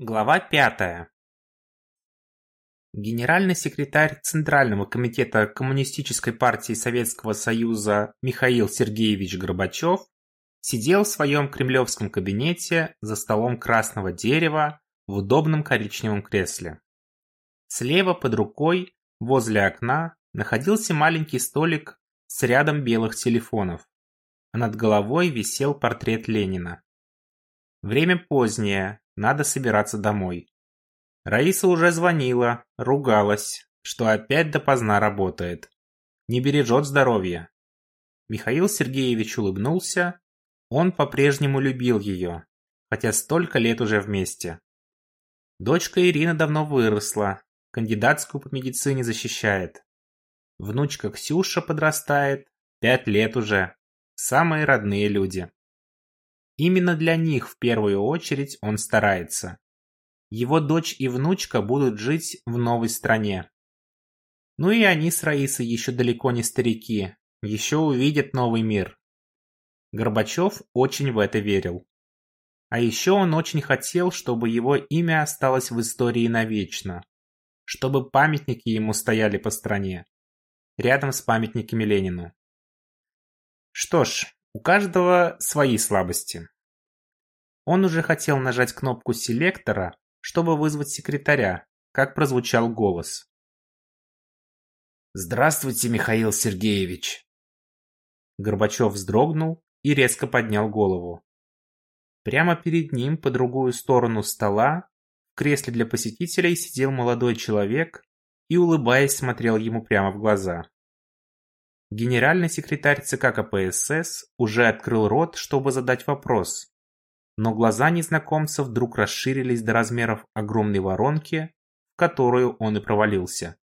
Глава 5. Генеральный секретарь Центрального комитета Коммунистической партии Советского Союза Михаил Сергеевич Горбачев сидел в своем кремлевском кабинете за столом красного дерева в удобном коричневом кресле. Слева под рукой, возле окна, находился маленький столик с рядом белых телефонов, а над головой висел портрет Ленина. Время позднее, надо собираться домой. Раиса уже звонила, ругалась, что опять допоздна работает. Не бережет здоровье. Михаил Сергеевич улыбнулся. Он по-прежнему любил ее, хотя столько лет уже вместе. Дочка Ирина давно выросла, кандидатскую по медицине защищает. Внучка Ксюша подрастает, пять лет уже. Самые родные люди. Именно для них в первую очередь он старается. Его дочь и внучка будут жить в новой стране. Ну и они с Раисой еще далеко не старики, еще увидят новый мир. Горбачев очень в это верил. А еще он очень хотел, чтобы его имя осталось в истории навечно. Чтобы памятники ему стояли по стране. Рядом с памятниками Ленину. Что ж, у каждого свои слабости. Он уже хотел нажать кнопку селектора, чтобы вызвать секретаря, как прозвучал голос. «Здравствуйте, Михаил Сергеевич!» Горбачев вздрогнул и резко поднял голову. Прямо перед ним, по другую сторону стола, в кресле для посетителей сидел молодой человек и, улыбаясь, смотрел ему прямо в глаза. Генеральный секретарь ЦК КПСС уже открыл рот, чтобы задать вопрос. Но глаза незнакомца вдруг расширились до размеров огромной воронки, в которую он и провалился.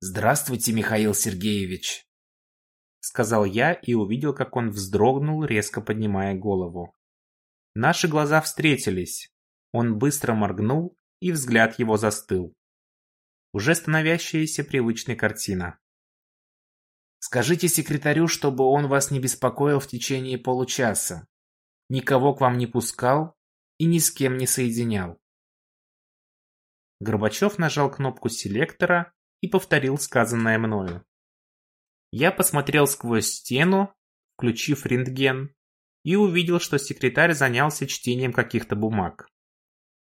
«Здравствуйте, Михаил Сергеевич!» Сказал я и увидел, как он вздрогнул, резко поднимая голову. Наши глаза встретились. Он быстро моргнул, и взгляд его застыл уже становящаяся привычной картина. Скажите секретарю, чтобы он вас не беспокоил в течение получаса. Никого к вам не пускал и ни с кем не соединял. Горбачев нажал кнопку селектора и повторил сказанное мною. Я посмотрел сквозь стену, включив рентген, и увидел, что секретарь занялся чтением каких-то бумаг.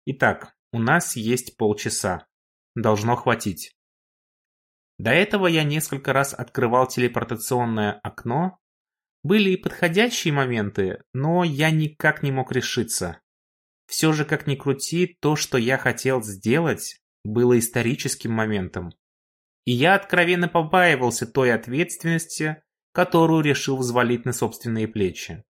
Итак, у нас есть полчаса должно хватить. До этого я несколько раз открывал телепортационное окно. Были и подходящие моменты, но я никак не мог решиться. Все же, как ни крути, то, что я хотел сделать, было историческим моментом. И я откровенно побаивался той ответственности, которую решил взвалить на собственные плечи.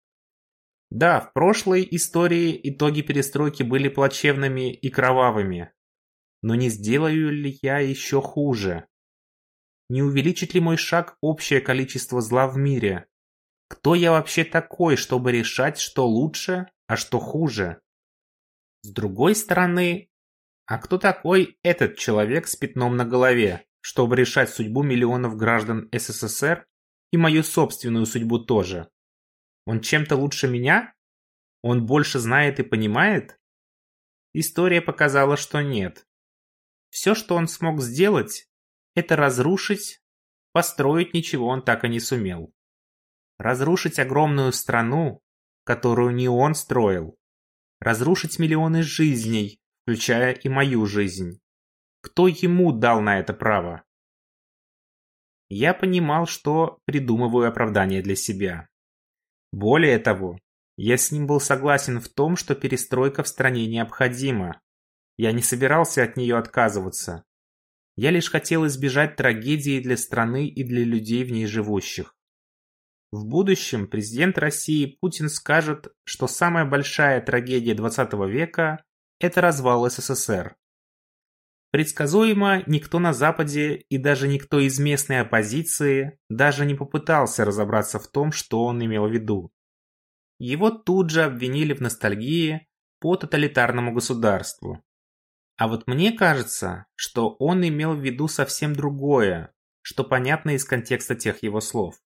Да, в прошлой истории итоги перестройки были плачевными и кровавыми, но не сделаю ли я еще хуже? Не увеличит ли мой шаг общее количество зла в мире? Кто я вообще такой, чтобы решать, что лучше, а что хуже? С другой стороны, а кто такой этот человек с пятном на голове, чтобы решать судьбу миллионов граждан СССР и мою собственную судьбу тоже? Он чем-то лучше меня? Он больше знает и понимает? История показала, что нет. Все, что он смог сделать, это разрушить, построить ничего он так и не сумел. Разрушить огромную страну, которую не он строил. Разрушить миллионы жизней, включая и мою жизнь. Кто ему дал на это право? Я понимал, что придумываю оправдание для себя. Более того, я с ним был согласен в том, что перестройка в стране необходима. Я не собирался от нее отказываться. Я лишь хотел избежать трагедии для страны и для людей в ней живущих. В будущем президент России Путин скажет, что самая большая трагедия 20 века – это развал СССР. Предсказуемо, никто на Западе и даже никто из местной оппозиции даже не попытался разобраться в том, что он имел в виду. Его тут же обвинили в ностальгии по тоталитарному государству. А вот мне кажется, что он имел в виду совсем другое, что понятно из контекста тех его слов.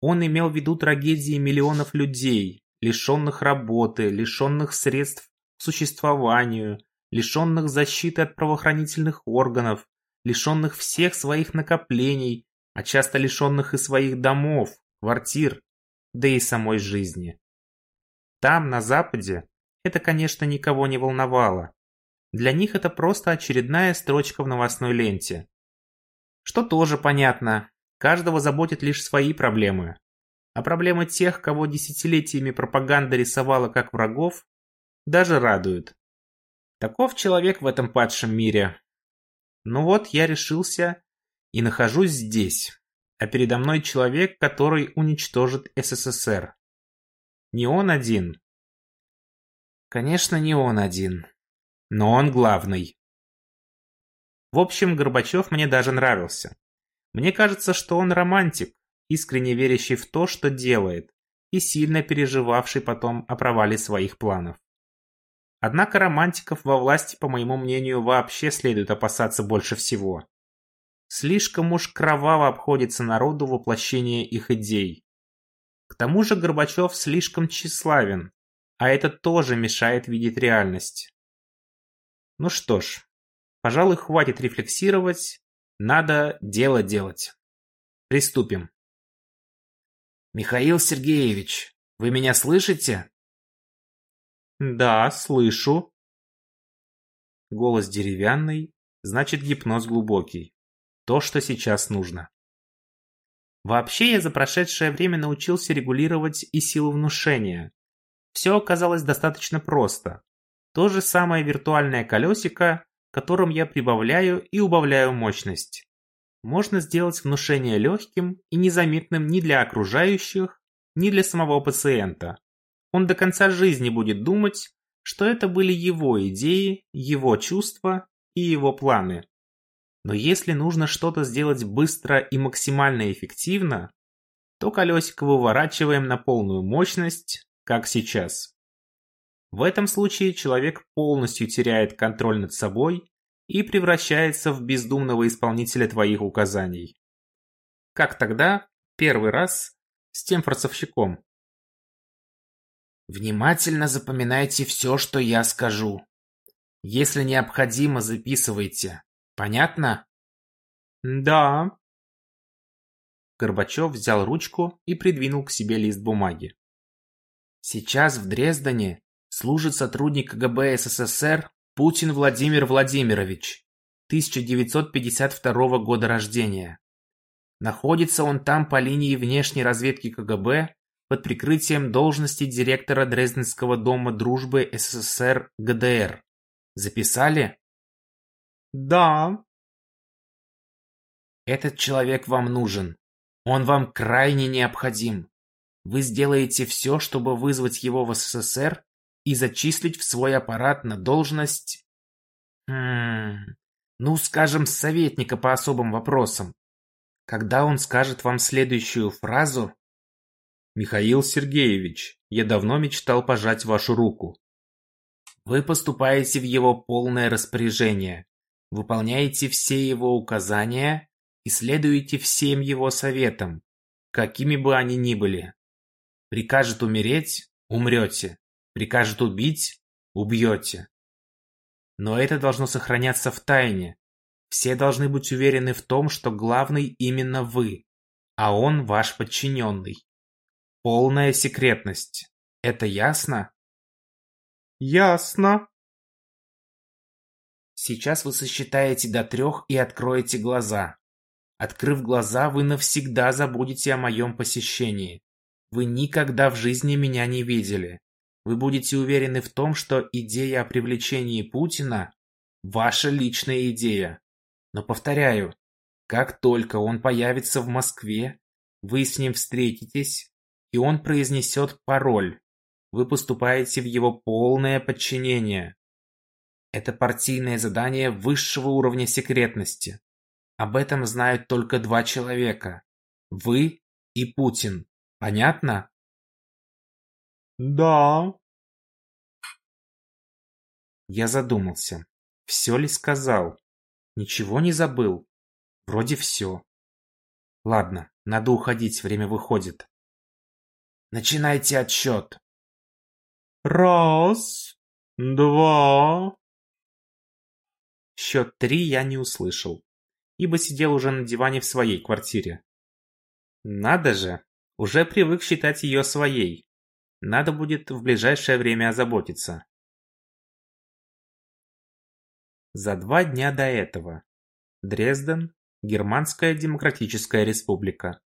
Он имел в виду трагедии миллионов людей, лишенных работы, лишенных средств к существованию, лишенных защиты от правоохранительных органов, лишенных всех своих накоплений, а часто лишенных и своих домов, квартир, да и самой жизни. Там, на Западе, это, конечно, никого не волновало. Для них это просто очередная строчка в новостной ленте. Что тоже понятно, каждого заботят лишь свои проблемы. А проблемы тех, кого десятилетиями пропаганда рисовала как врагов, даже радуют. Таков человек в этом падшем мире. Ну вот, я решился и нахожусь здесь, а передо мной человек, который уничтожит СССР. Не он один. Конечно, не он один. Но он главный. В общем, Горбачев мне даже нравился. Мне кажется, что он романтик, искренне верящий в то, что делает, и сильно переживавший потом о провале своих планов. Однако романтиков во власти, по моему мнению, вообще следует опасаться больше всего. Слишком уж кроваво обходится народу воплощение их идей. К тому же Горбачев слишком тщеславен, а это тоже мешает видеть реальность. Ну что ж, пожалуй, хватит рефлексировать, надо дело делать. Приступим. Михаил Сергеевич, вы меня слышите? Да, слышу. Голос деревянный, значит гипноз глубокий. То, что сейчас нужно. Вообще я за прошедшее время научился регулировать и силу внушения. Все оказалось достаточно просто. То же самое виртуальное колесико, которым я прибавляю и убавляю мощность. Можно сделать внушение легким и незаметным ни для окружающих, ни для самого пациента. Он до конца жизни будет думать, что это были его идеи, его чувства и его планы. Но если нужно что-то сделать быстро и максимально эффективно, то колесико выворачиваем на полную мощность, как сейчас. В этом случае человек полностью теряет контроль над собой и превращается в бездумного исполнителя твоих указаний. Как тогда, первый раз, с тем форцовщиком. Внимательно запоминайте все, что я скажу. Если необходимо, записывайте. Понятно? Да. Горбачев взял ручку и придвинул к себе лист бумаги. Сейчас в Дрездене служит сотрудник КГБ СССР Путин Владимир Владимирович, 1952 года рождения. Находится он там по линии внешней разведки КГБ под прикрытием должности директора Дрезденского дома дружбы СССР ГДР. Записали? Да. Этот человек вам нужен. Он вам крайне необходим. Вы сделаете все, чтобы вызвать его в СССР и зачислить в свой аппарат на должность... Хм... Ну, скажем, советника по особым вопросам. Когда он скажет вам следующую фразу, Михаил Сергеевич, я давно мечтал пожать вашу руку. Вы поступаете в его полное распоряжение, выполняете все его указания и следуете всем его советам, какими бы они ни были. Прикажет умереть – умрете, прикажет убить – убьете. Но это должно сохраняться в тайне. Все должны быть уверены в том, что главный именно вы, а он ваш подчиненный. Полная секретность. Это ясно? Ясно. Сейчас вы сосчитаете до трех и откроете глаза. Открыв глаза, вы навсегда забудете о моем посещении. Вы никогда в жизни меня не видели. Вы будете уверены в том, что идея о привлечении Путина – ваша личная идея. Но повторяю, как только он появится в Москве, вы с ним встретитесь, и он произнесет пароль. Вы поступаете в его полное подчинение. Это партийное задание высшего уровня секретности. Об этом знают только два человека. Вы и Путин. Понятно? Да. Я задумался. Все ли сказал? Ничего не забыл? Вроде все. Ладно, надо уходить, время выходит. Начинайте отсчет. Раз, два. Счет три я не услышал, ибо сидел уже на диване в своей квартире. Надо же, уже привык считать ее своей. Надо будет в ближайшее время озаботиться. За два дня до этого. Дрезден, Германская Демократическая Республика.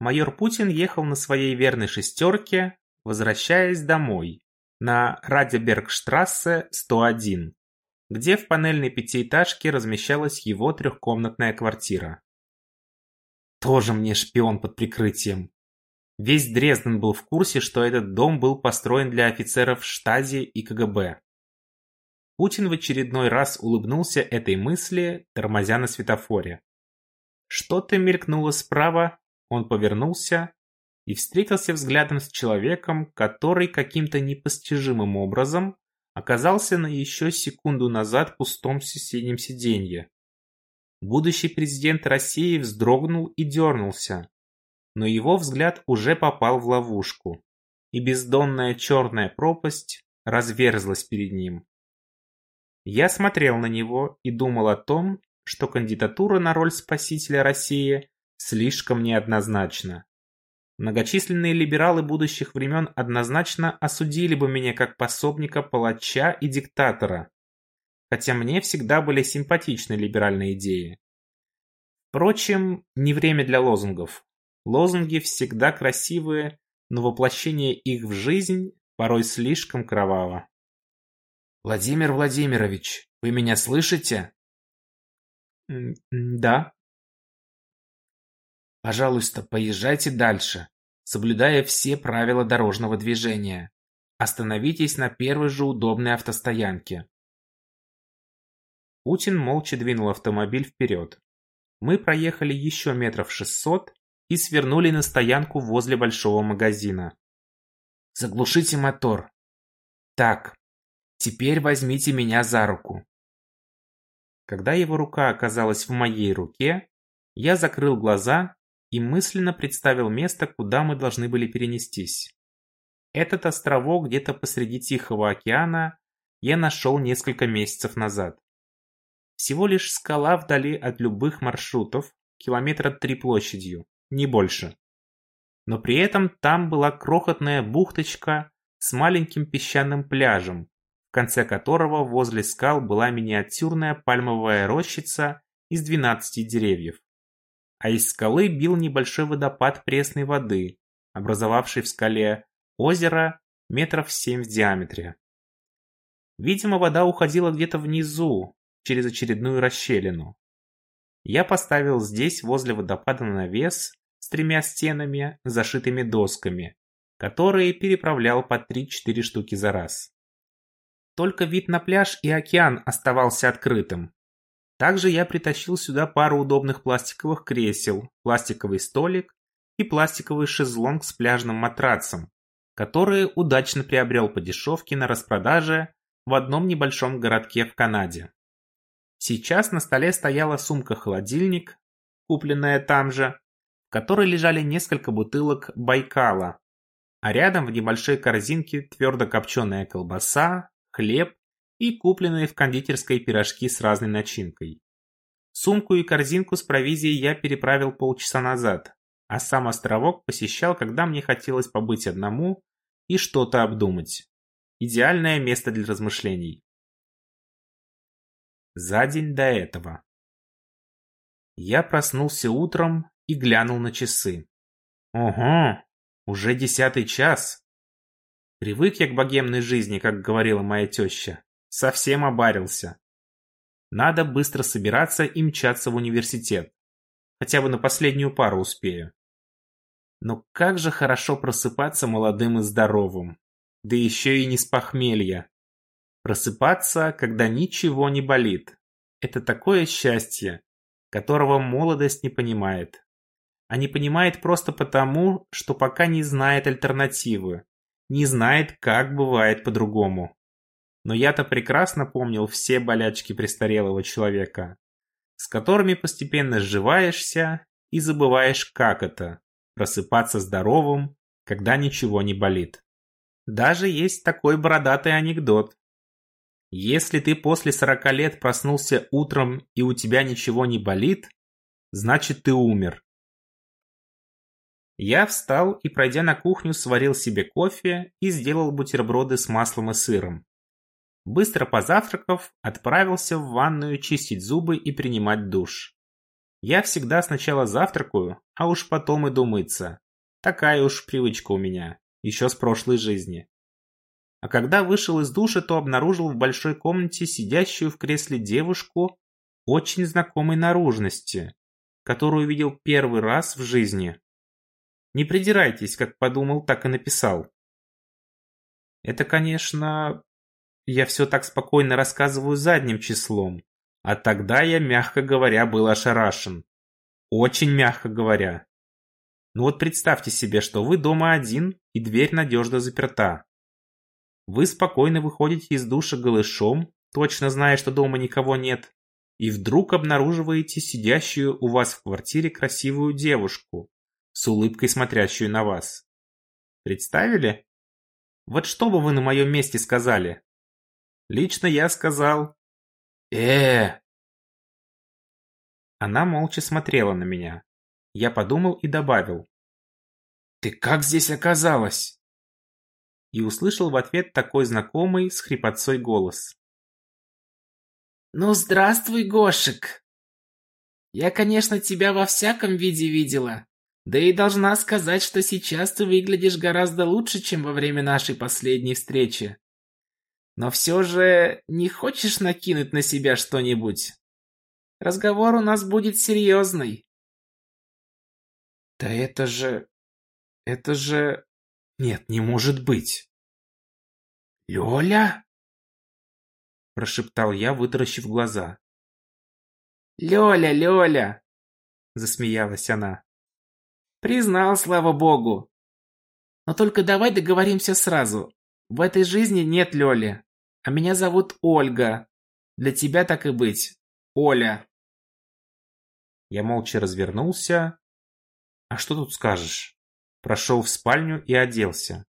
Майор Путин ехал на своей верной шестерке, возвращаясь домой, на Радебергштрассе 101, где в панельной пятиэтажке размещалась его трехкомнатная квартира. Тоже мне шпион под прикрытием. Весь Дрезден был в курсе, что этот дом был построен для офицеров Штази и КГБ. Путин в очередной раз улыбнулся этой мысли, тормозя на светофоре. Что-то мелькнуло справа, он повернулся и встретился взглядом с человеком, который каким-то непостижимым образом оказался на еще секунду назад пустом соседнем сиденье. Будущий президент России вздрогнул и дернулся, но его взгляд уже попал в ловушку, и бездонная черная пропасть разверзлась перед ним. Я смотрел на него и думал о том, что кандидатура на роль спасителя России слишком неоднозначна. Многочисленные либералы будущих времен однозначно осудили бы меня как пособника палача и диктатора, хотя мне всегда были симпатичны либеральные идеи. Впрочем, не время для лозунгов. Лозунги всегда красивые, но воплощение их в жизнь порой слишком кроваво. Владимир Владимирович, вы меня слышите? Да. Пожалуйста, поезжайте дальше, соблюдая все правила дорожного движения. Остановитесь на первой же удобной автостоянке. Путин молча двинул автомобиль вперед. Мы проехали еще метров шестьсот и свернули на стоянку возле большого магазина. Заглушите мотор. Так, Теперь возьмите меня за руку. Когда его рука оказалась в моей руке, я закрыл глаза и мысленно представил место, куда мы должны были перенестись. Этот островок где-то посреди Тихого океана я нашел несколько месяцев назад. Всего лишь скала вдали от любых маршрутов, километра три площадью, не больше. Но при этом там была крохотная бухточка с маленьким песчаным пляжем, в конце которого возле скал была миниатюрная пальмовая рощица из 12 деревьев. А из скалы бил небольшой водопад пресной воды, образовавший в скале озеро метров 7 в диаметре. Видимо, вода уходила где-то внизу, через очередную расщелину. Я поставил здесь возле водопада навес с тремя стенами, зашитыми досками, которые переправлял по 3-4 штуки за раз. Только вид на пляж и океан оставался открытым. Также я притащил сюда пару удобных пластиковых кресел, пластиковый столик и пластиковый шезлонг с пляжным матрацем, которые удачно приобрел по дешевке на распродаже в одном небольшом городке в Канаде. Сейчас на столе стояла сумка-холодильник, купленная там же, в которой лежали несколько бутылок Байкала, а рядом в небольшой корзинке твердо копченая колбаса, хлеб и купленные в кондитерской пирожки с разной начинкой. Сумку и корзинку с провизией я переправил полчаса назад, а сам островок посещал, когда мне хотелось побыть одному и что-то обдумать. Идеальное место для размышлений. За день до этого. Я проснулся утром и глянул на часы. Ого, уже десятый час. Привык я к богемной жизни, как говорила моя теща. Совсем обарился. Надо быстро собираться и мчаться в университет. Хотя бы на последнюю пару успею. Но как же хорошо просыпаться молодым и здоровым. Да еще и не с похмелья. Просыпаться, когда ничего не болит. Это такое счастье, которого молодость не понимает. А не понимает просто потому, что пока не знает альтернативы не знает, как бывает по-другому. Но я-то прекрасно помнил все болячки престарелого человека, с которыми постепенно сживаешься и забываешь, как это – просыпаться здоровым, когда ничего не болит. Даже есть такой бородатый анекдот. Если ты после 40 лет проснулся утром и у тебя ничего не болит, значит ты умер. Я встал и, пройдя на кухню, сварил себе кофе и сделал бутерброды с маслом и сыром. Быстро позавтракав, отправился в ванную чистить зубы и принимать душ. Я всегда сначала завтракаю, а уж потом иду мыться. Такая уж привычка у меня, еще с прошлой жизни. А когда вышел из душа, то обнаружил в большой комнате сидящую в кресле девушку очень знакомой наружности, которую видел первый раз в жизни. Не придирайтесь, как подумал, так и написал. Это, конечно, я все так спокойно рассказываю задним числом, а тогда я, мягко говоря, был ошарашен. Очень мягко говоря. Ну вот представьте себе, что вы дома один, и дверь надежно заперта. Вы спокойно выходите из душа голышом, точно зная, что дома никого нет, и вдруг обнаруживаете сидящую у вас в квартире красивую девушку, с улыбкой смотрящую на вас. Представили? Вот что бы вы на моем месте сказали? Лично я сказал э Она молча смотрела на меня. Я подумал и добавил. «Ты как здесь оказалась?» И услышал в ответ такой знакомый с хрипотцой голос. «Ну, здравствуй, Гошек! Я, конечно, тебя во всяком виде видела, да и должна сказать, что сейчас ты выглядишь гораздо лучше, чем во время нашей последней встречи. Но все же не хочешь накинуть на себя что-нибудь? Разговор у нас будет серьезный. Да это же... Это же... Нет, не может быть. Лёля? Прошептал я, вытаращив глаза. Лёля, Лёля! Засмеялась она. Признал, слава богу. Но только давай договоримся сразу. В этой жизни нет Лёли. А меня зовут Ольга. Для тебя так и быть. Оля. Я молча развернулся. А что тут скажешь? Прошел в спальню и оделся.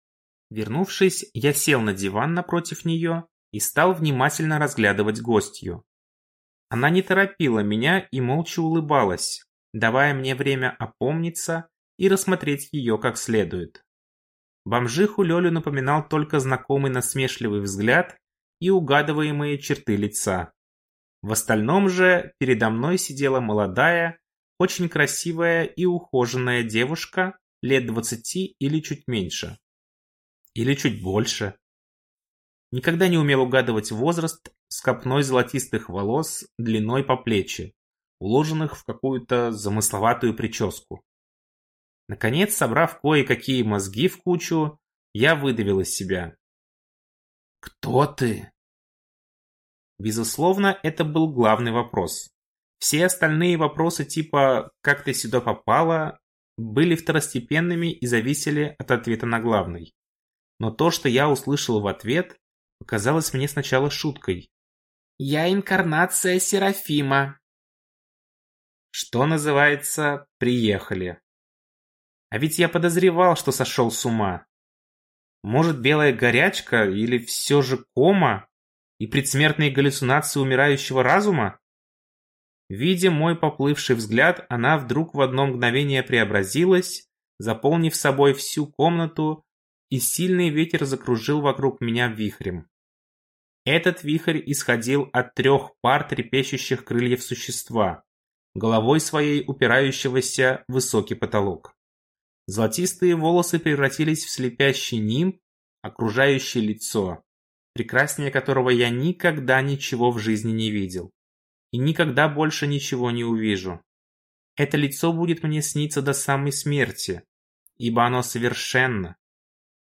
Вернувшись, я сел на диван напротив нее и стал внимательно разглядывать гостью. Она не торопила меня и молча улыбалась, давая мне время опомниться и рассмотреть ее как следует. Бомжиху Лёлю напоминал только знакомый насмешливый взгляд и угадываемые черты лица. В остальном же передо мной сидела молодая, очень красивая и ухоженная девушка лет двадцати или чуть меньше. Или чуть больше. Никогда не умел угадывать возраст с копной золотистых волос длиной по плечи, уложенных в какую-то замысловатую прическу. Наконец, собрав кое-какие мозги в кучу, я выдавил из себя. «Кто ты?» Безусловно, это был главный вопрос. Все остальные вопросы типа «как ты сюда попала» были второстепенными и зависели от ответа на главный. Но то, что я услышал в ответ, показалось мне сначала шуткой. «Я инкарнация Серафима». Что называется, приехали. А ведь я подозревал, что сошел с ума. Может, белая горячка или все же кома и предсмертные галлюцинации умирающего разума? Видя мой поплывший взгляд, она вдруг в одно мгновение преобразилась, заполнив собой всю комнату, и сильный ветер закружил вокруг меня вихрем. Этот вихрь исходил от трех пар трепещущих крыльев существа, головой своей упирающегося в высокий потолок. Золотистые волосы превратились в слепящий нимб, окружающий лицо, прекраснее которого я никогда ничего в жизни не видел. И никогда больше ничего не увижу. Это лицо будет мне сниться до самой смерти, ибо оно совершенно.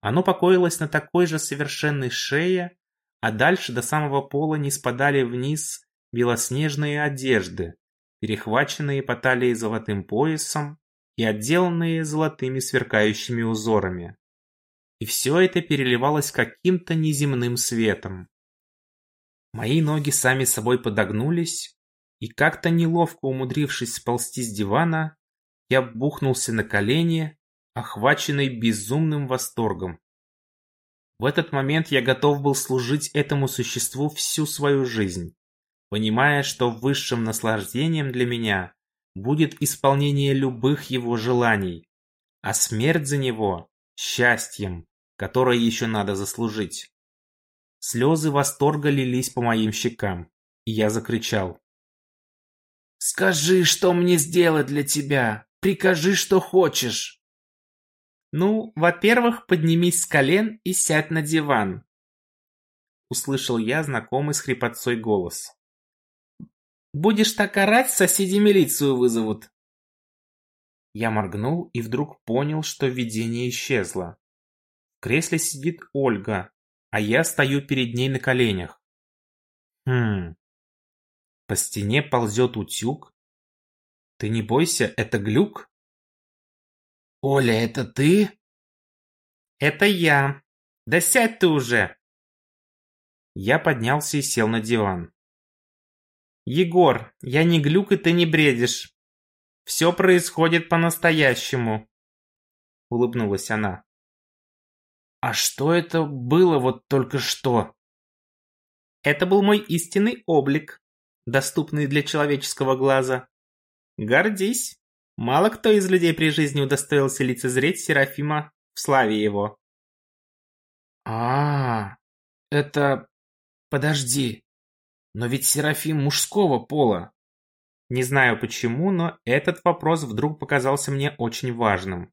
Оно покоилось на такой же совершенной шее, а дальше до самого пола не спадали вниз белоснежные одежды, перехваченные по талии золотым поясом, и отделанные золотыми сверкающими узорами. И все это переливалось каким-то неземным светом. Мои ноги сами собой подогнулись, и как-то неловко умудрившись сползти с дивана, я бухнулся на колени, охваченный безумным восторгом. В этот момент я готов был служить этому существу всю свою жизнь, понимая, что высшим наслаждением для меня будет исполнение любых его желаний, а смерть за него – счастьем, которое еще надо заслужить. Слезы восторга лились по моим щекам, и я закричал. «Скажи, что мне сделать для тебя! Прикажи, что хочешь!» «Ну, во-первых, поднимись с колен и сядь на диван!» Услышал я знакомый с хрипотцой голос. «Будешь так орать, соседи милицию вызовут!» Я моргнул и вдруг понял, что видение исчезло. В кресле сидит Ольга, а я стою перед ней на коленях. Хм. По стене ползет утюг. Ты не бойся, это глюк? Оля, это ты? Это я. Да сядь ты уже. Я поднялся и сел на диван. Егор, я не глюк и ты не бредишь. Все происходит по-настоящему. Улыбнулась она. А что это было вот только что? Это был мой истинный облик, доступный для человеческого глаза. Гордись. Мало кто из людей при жизни удостоился лицезреть Серафима в славе его. А, -а, -а это... Подожди. Но ведь Серафим мужского пола. Не знаю почему, но этот вопрос вдруг показался мне очень важным.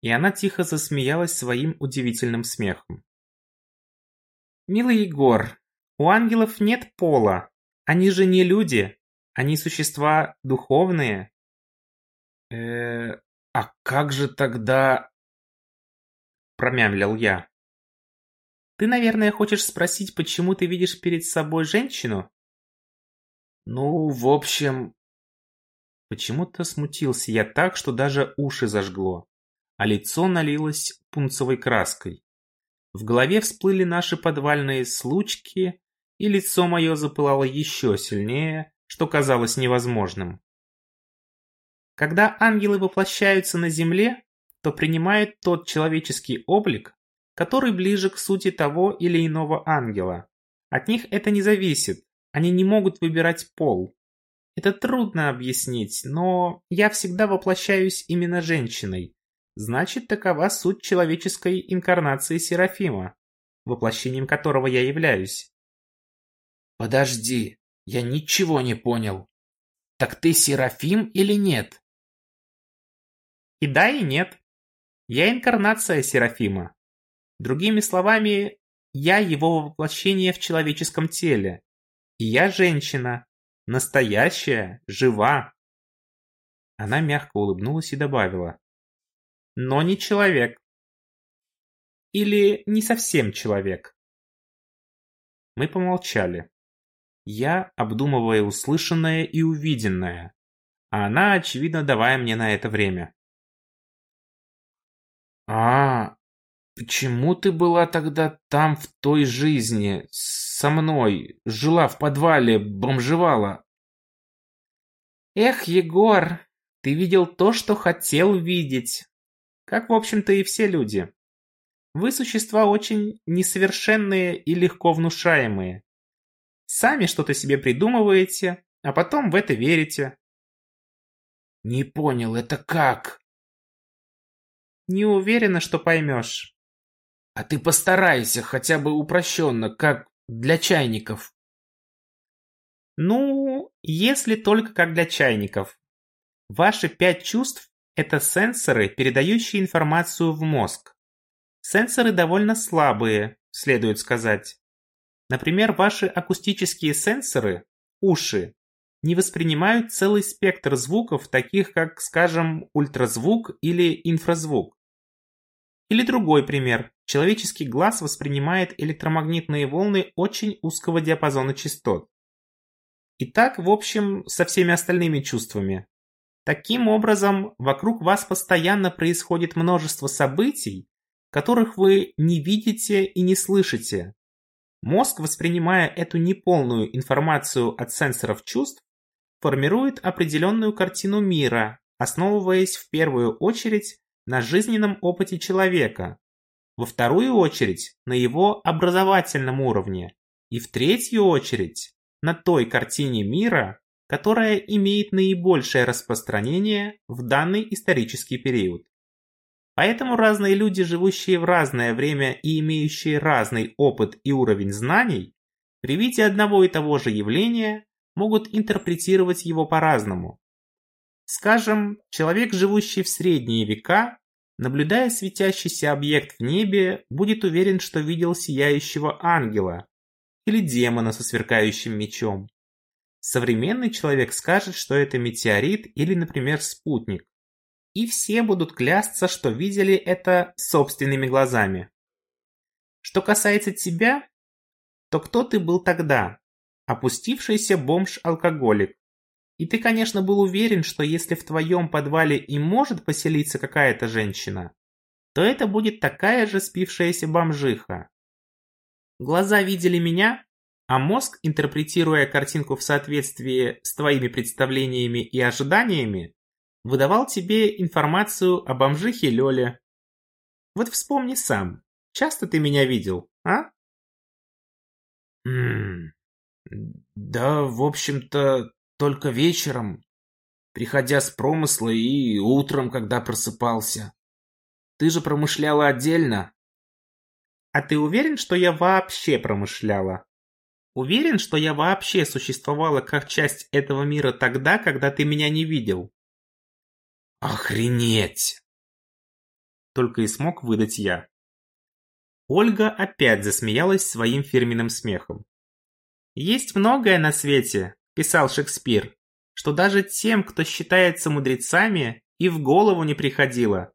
И она тихо засмеялась своим удивительным смехом. «Милый Егор, у ангелов нет пола. Они же не люди. Они существа духовные». «Э, а как же тогда...» Промямлил я. «Ты, наверное, хочешь спросить, почему ты видишь перед собой женщину?» Ну, в общем... Почему-то смутился я так, что даже уши зажгло, а лицо налилось пунцовой краской. В голове всплыли наши подвальные случки, и лицо мое запылало еще сильнее, что казалось невозможным. Когда ангелы воплощаются на земле, то принимают тот человеческий облик, который ближе к сути того или иного ангела. От них это не зависит, они не могут выбирать пол. Это трудно объяснить, но я всегда воплощаюсь именно женщиной. Значит, такова суть человеческой инкарнации Серафима, воплощением которого я являюсь. Подожди, я ничего не понял. Так ты Серафим или нет? И да, и нет. Я инкарнация Серафима. Другими словами, я его воплощение в человеческом теле. И я женщина. Настоящая, жива. Она мягко улыбнулась и добавила. Но не человек. Или не совсем человек. Мы помолчали. Я, обдумывая услышанное и увиденное, а она, очевидно, давая мне на это время. «А, Почему ты была тогда там в той жизни, со мной, жила в подвале, бомжевала? Эх, Егор, ты видел то, что хотел видеть. Как, в общем-то, и все люди. Вы существа очень несовершенные и легко внушаемые. Сами что-то себе придумываете, а потом в это верите. Не понял, это как? Не уверена, что поймешь. А ты постарайся, хотя бы упрощенно, как для чайников. Ну, если только как для чайников. Ваши пять чувств – это сенсоры, передающие информацию в мозг. Сенсоры довольно слабые, следует сказать. Например, ваши акустические сенсоры, уши, не воспринимают целый спектр звуков, таких как, скажем, ультразвук или инфразвук. Или другой пример. Человеческий глаз воспринимает электромагнитные волны очень узкого диапазона частот. И так, в общем, со всеми остальными чувствами. Таким образом, вокруг вас постоянно происходит множество событий, которых вы не видите и не слышите. Мозг, воспринимая эту неполную информацию от сенсоров чувств, формирует определенную картину мира, основываясь в первую очередь на жизненном опыте человека, во вторую очередь на его образовательном уровне и в третью очередь на той картине мира, которая имеет наибольшее распространение в данный исторический период. Поэтому разные люди, живущие в разное время и имеющие разный опыт и уровень знаний, при виде одного и того же явления могут интерпретировать его по-разному. Скажем, человек, живущий в средние века, наблюдая светящийся объект в небе, будет уверен, что видел сияющего ангела или демона со сверкающим мечом. Современный человек скажет, что это метеорит или, например, спутник и все будут клясться, что видели это собственными глазами. Что касается тебя, то кто ты был тогда? Опустившийся бомж-алкоголик. И ты, конечно, был уверен, что если в твоем подвале и может поселиться какая-то женщина, то это будет такая же спившаяся бомжиха. Глаза видели меня, а мозг, интерпретируя картинку в соответствии с твоими представлениями и ожиданиями, выдавал тебе информацию о бомжихе Лёле. Вот вспомни сам, часто ты меня видел, а? Ммм, да, в общем-то, только вечером, приходя с промысла и утром, когда просыпался. Ты же промышляла отдельно. А ты уверен, что я вообще промышляла? Уверен, что я вообще существовала как часть этого мира тогда, когда ты меня не видел? Охренеть! Только и смог выдать я. Ольга опять засмеялась своим фирменным смехом. Есть многое на свете, писал Шекспир, что даже тем, кто считается мудрецами, и в голову не приходило.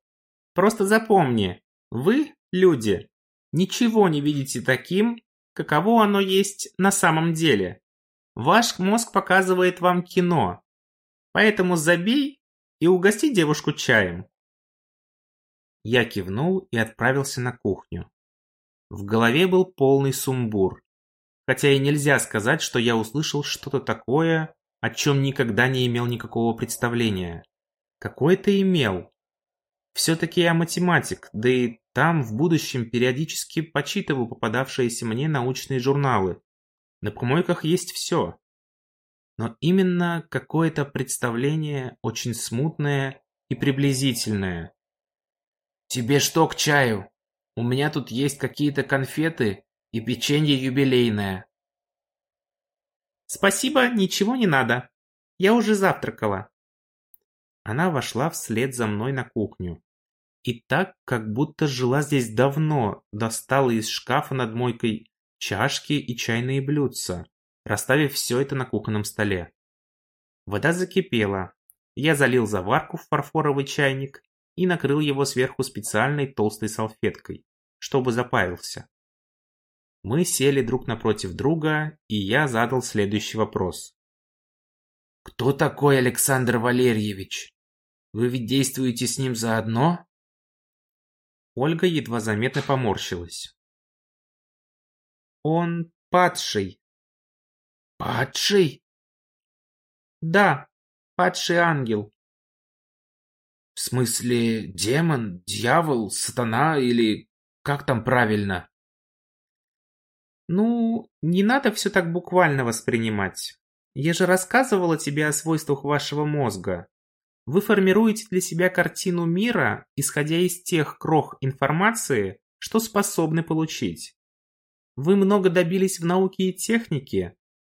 Просто запомни, вы, люди, ничего не видите таким, каково оно есть на самом деле. Ваш мозг показывает вам кино. Поэтому забей и угости девушку чаем. Я кивнул и отправился на кухню. В голове был полный сумбур. Хотя и нельзя сказать, что я услышал что-то такое, о чем никогда не имел никакого представления. Какое-то имел. Все-таки я математик, да и там в будущем периодически почитывал попадавшиеся мне научные журналы. На помойках есть все но именно какое-то представление очень смутное и приблизительное. «Тебе что к чаю? У меня тут есть какие-то конфеты и печенье юбилейное». «Спасибо, ничего не надо. Я уже завтракала». Она вошла вслед за мной на кухню. И так, как будто жила здесь давно, достала из шкафа над мойкой чашки и чайные блюдца расставив все это на кухонном столе. Вода закипела. Я залил заварку в фарфоровый чайник и накрыл его сверху специальной толстой салфеткой, чтобы запарился. Мы сели друг напротив друга, и я задал следующий вопрос. «Кто такой Александр Валерьевич? Вы ведь действуете с ним заодно?» Ольга едва заметно поморщилась. «Он падший, Падший? Да, падший ангел. В смысле, демон, дьявол, сатана или как там правильно? Ну, не надо все так буквально воспринимать. Я же рассказывала тебе о свойствах вашего мозга. Вы формируете для себя картину мира, исходя из тех крох информации, что способны получить. Вы много добились в науке и технике,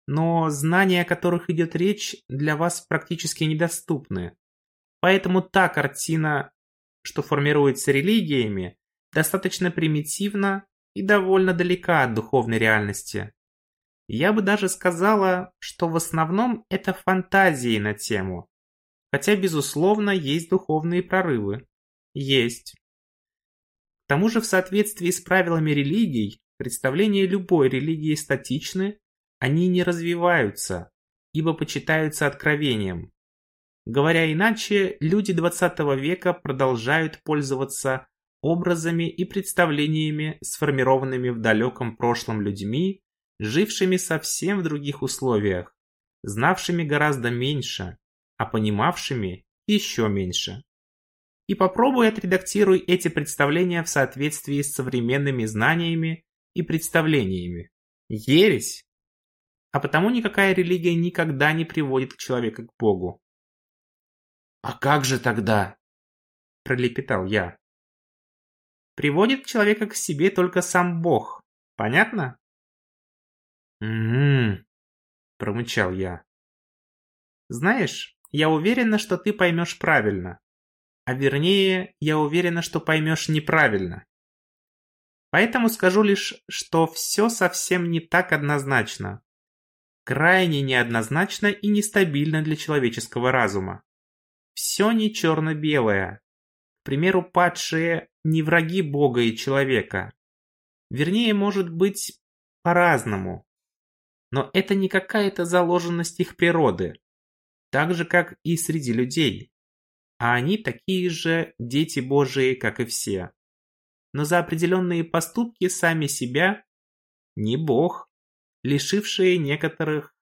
но знания, о которых идет речь, для вас практически недоступны. Поэтому та картина, что формируется религиями, достаточно примитивна и довольно далека от духовной реальности. Я бы даже сказала, что в основном это фантазии на тему. Хотя, безусловно, есть духовные прорывы. Есть. К тому же, в соответствии с правилами религий, представления любой религии статичны они не развиваются, ибо почитаются откровением. Говоря иначе, люди 20 века продолжают пользоваться образами и представлениями, сформированными в далеком прошлом людьми, жившими совсем в других условиях, знавшими гораздо меньше, а понимавшими еще меньше. и попробуй отредактируй эти представления в соответствии с современными знаниями и представлениями. Ересь! А потому никакая религия никогда не приводит человека к Богу. «А как же тогда?» – пролепетал я. «Приводит человека к себе только сам Бог. Понятно?» «Угу», – промычал я. «Знаешь, я уверена, что ты поймешь правильно. А вернее, я уверена, что поймешь неправильно. Поэтому скажу лишь, что все совсем не так однозначно. Крайне неоднозначно и нестабильно для человеческого разума. Все не черно-белое. К примеру, падшие не враги Бога и человека. Вернее, может быть, по-разному. Но это не какая-то заложенность их природы. Так же, как и среди людей. А они такие же дети Божии, как и все но за определенные поступки сами себя не бог, лишившие некоторых...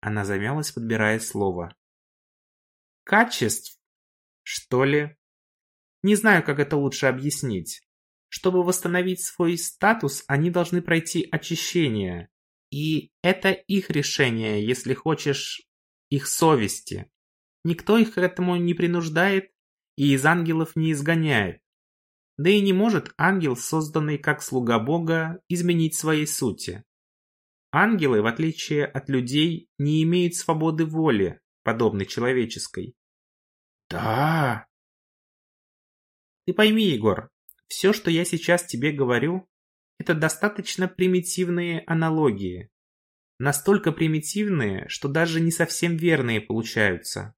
Она замялась, подбирая слово. Качеств, что ли? Не знаю, как это лучше объяснить. Чтобы восстановить свой статус, они должны пройти очищение. И это их решение, если хочешь, их совести. Никто их к этому не принуждает и из ангелов не изгоняет. Да и не может ангел, созданный как слуга Бога, изменить своей сути. Ангелы, в отличие от людей, не имеют свободы воли, подобной человеческой. Да. Ты пойми, Егор, все, что я сейчас тебе говорю, это достаточно примитивные аналогии. Настолько примитивные, что даже не совсем верные получаются.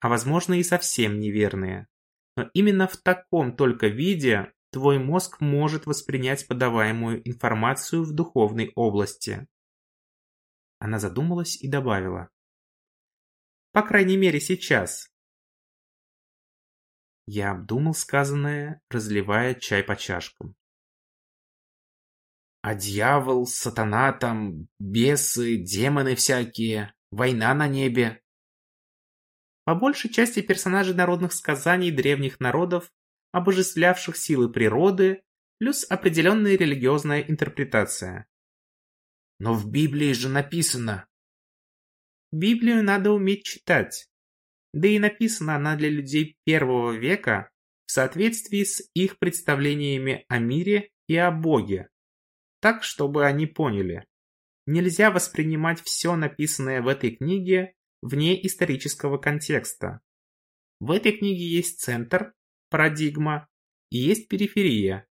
А возможно и совсем неверные. Но именно в таком только виде твой мозг может воспринять подаваемую информацию в духовной области. Она задумалась и добавила. По крайней мере сейчас. Я обдумал сказанное, разливая чай по чашкам. А дьявол, сатана там, бесы, демоны всякие, война на небе. По большей части персонажи народных сказаний древних народов, обожествлявших силы природы, плюс определенная религиозная интерпретация. Но в Библии же написано. Библию надо уметь читать. Да и написана она для людей первого века в соответствии с их представлениями о мире и о Боге. Так, чтобы они поняли. Нельзя воспринимать все написанное в этой книге вне исторического контекста. В этой книге есть центр, парадигма и есть периферия.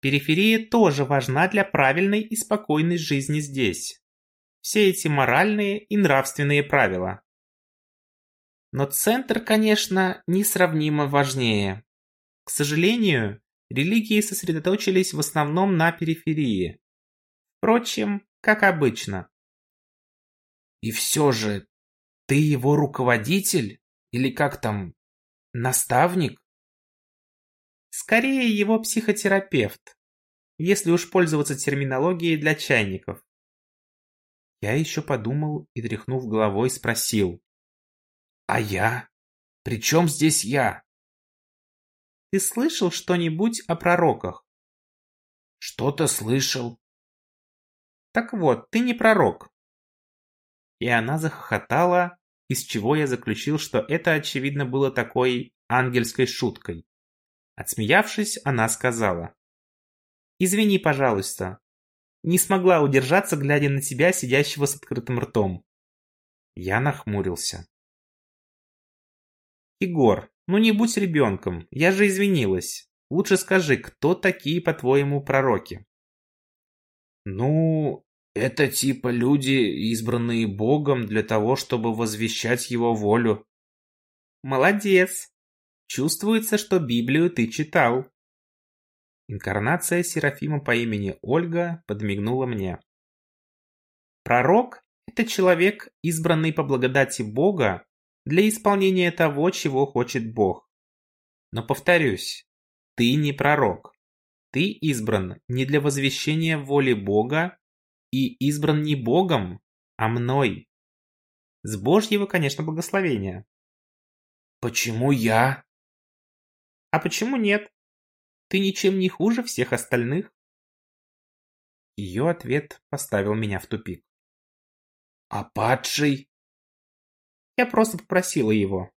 Периферия тоже важна для правильной и спокойной жизни здесь. Все эти моральные и нравственные правила. Но центр, конечно, несравнимо важнее. К сожалению, религии сосредоточились в основном на периферии. Впрочем, как обычно. И все же ты его руководитель? Или как там, наставник? Скорее его психотерапевт, если уж пользоваться терминологией для чайников. Я еще подумал и, тряхнув головой, спросил. А я? При чем здесь я? Ты слышал что-нибудь о пророках? Что-то слышал. Так вот, ты не пророк. И она захохотала, из чего я заключил, что это очевидно было такой ангельской шуткой. Отсмеявшись, она сказала. «Извини, пожалуйста. Не смогла удержаться, глядя на тебя, сидящего с открытым ртом». Я нахмурился. «Егор, ну не будь ребенком, я же извинилась. Лучше скажи, кто такие, по-твоему, пророки?» «Ну, это типа люди, избранные Богом для того, чтобы возвещать Его волю. Молодец. Чувствуется, что Библию ты читал. Инкарнация Серафима по имени Ольга подмигнула мне. Пророк – это человек, избранный по благодати Бога для исполнения того, чего хочет Бог. Но повторюсь, ты не пророк. Ты избран не для возвещения воли Бога и избран не Богом, а мной. С Божьего, конечно, благословения. Почему я? А почему нет? Ты ничем не хуже всех остальных. Ее ответ поставил меня в тупик. А падший? Я просто попросила его.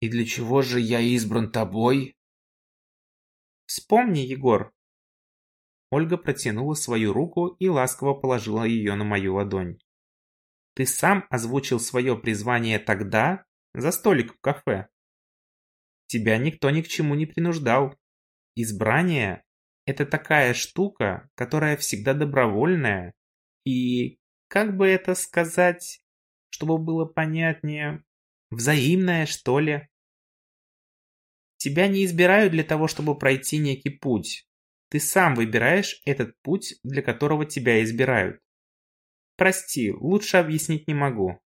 И для чего же я избран тобой? Вспомни, Егор. Ольга протянула свою руку и ласково положила ее на мою ладонь. Ты сам озвучил свое призвание тогда, за столик в кафе. Тебя никто ни к чему не принуждал. Избрание – это такая штука, которая всегда добровольная и, как бы это сказать, чтобы было понятнее, взаимная, что ли. Тебя не избирают для того, чтобы пройти некий путь. Ты сам выбираешь этот путь, для которого тебя избирают. Прости, лучше объяснить не могу.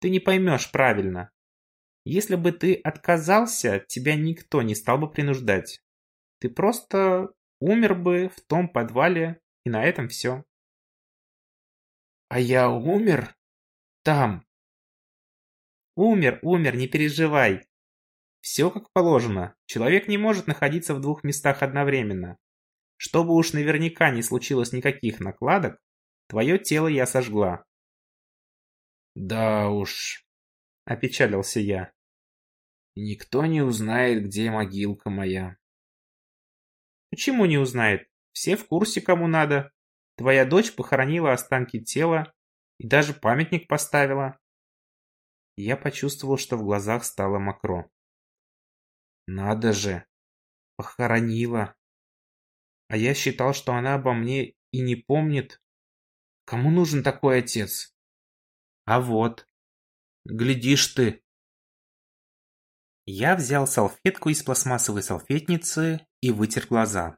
Ты не поймешь правильно. Если бы ты отказался, тебя никто не стал бы принуждать. Ты просто умер бы в том подвале, и на этом все. А я умер? Там. Умер, умер, не переживай. Все как положено. Человек не может находиться в двух местах одновременно. Чтобы уж наверняка не случилось никаких накладок, твое тело я сожгла. Да уж, опечалился я. Никто не узнает, где могилка моя. Почему не узнает? Все в курсе, кому надо. Твоя дочь похоронила останки тела и даже памятник поставила. Я почувствовал, что в глазах стало мокро. Надо же, похоронила. А я считал, что она обо мне и не помнит. Кому нужен такой отец? А вот, глядишь ты. Я взял салфетку из пластмассовой салфетницы и вытер глаза.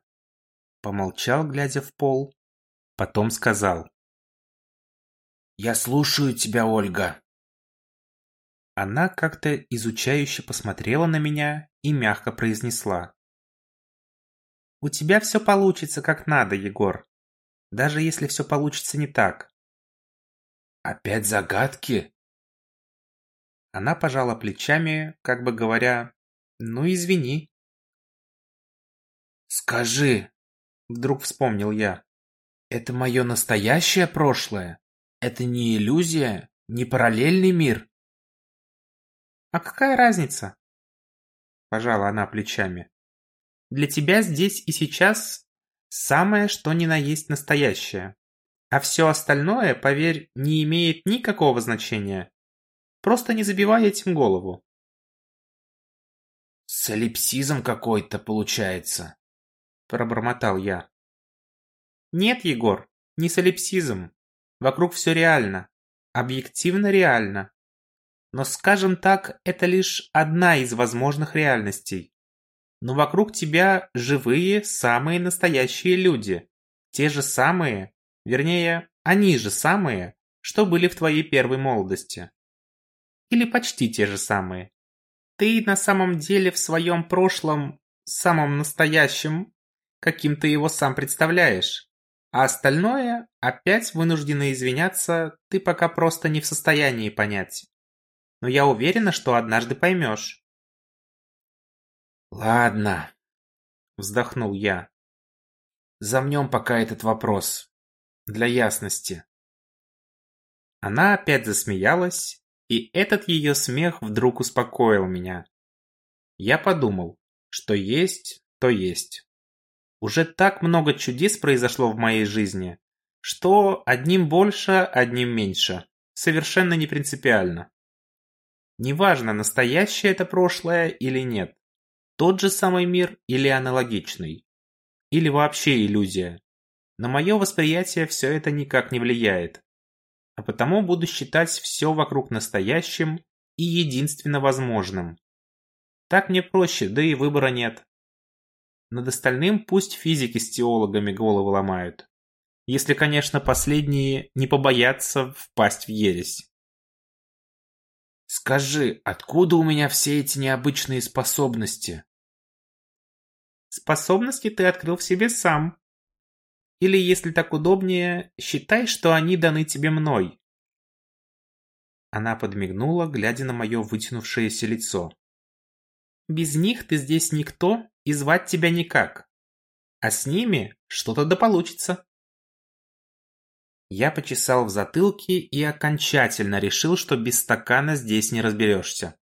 Помолчал, глядя в пол, потом сказал. «Я слушаю тебя, Ольга». Она как-то изучающе посмотрела на меня и мягко произнесла. «У тебя все получится как надо, Егор. Даже если все получится не так». «Опять загадки?» Она пожала плечами, как бы говоря, «Ну, извини». «Скажи», — вдруг вспомнил я, «это мое настоящее прошлое? Это не иллюзия, не параллельный мир?» «А какая разница?» Пожала она плечами. «Для тебя здесь и сейчас самое что ни на есть настоящее. А все остальное, поверь, не имеет никакого значения. Просто не забивай этим голову. Солипсизм какой-то получается, пробормотал я. Нет, Егор, не солипсизм. Вокруг все реально. Объективно реально. Но, скажем так, это лишь одна из возможных реальностей. Но вокруг тебя живые, самые настоящие люди. Те же самые, вернее, они же самые, что были в твоей первой молодости или почти те же самые. Ты на самом деле в своем прошлом, самом настоящем, каким ты его сам представляешь. А остальное, опять вынужденно извиняться, ты пока просто не в состоянии понять. Но я уверена, что однажды поймешь. Ладно, вздохнул я. Замнем пока этот вопрос. Для ясности. Она опять засмеялась, и этот ее смех вдруг успокоил меня. Я подумал, что есть, то есть. Уже так много чудес произошло в моей жизни, что одним больше, одним меньше. Совершенно не принципиально. Неважно, настоящее это прошлое или нет. Тот же самый мир или аналогичный. Или вообще иллюзия. На мое восприятие все это никак не влияет а потому буду считать все вокруг настоящим и единственно возможным. Так мне проще, да и выбора нет. Над остальным пусть физики с теологами головы ломают. Если, конечно, последние не побоятся впасть в ересь. Скажи, откуда у меня все эти необычные способности? Способности ты открыл в себе сам, или, если так удобнее, считай, что они даны тебе мной. Она подмигнула, глядя на мое вытянувшееся лицо. без них ты здесь никто и звать тебя никак. А с ними что-то да получится. Я почесал в затылке и окончательно решил, что без стакана здесь не разберешься.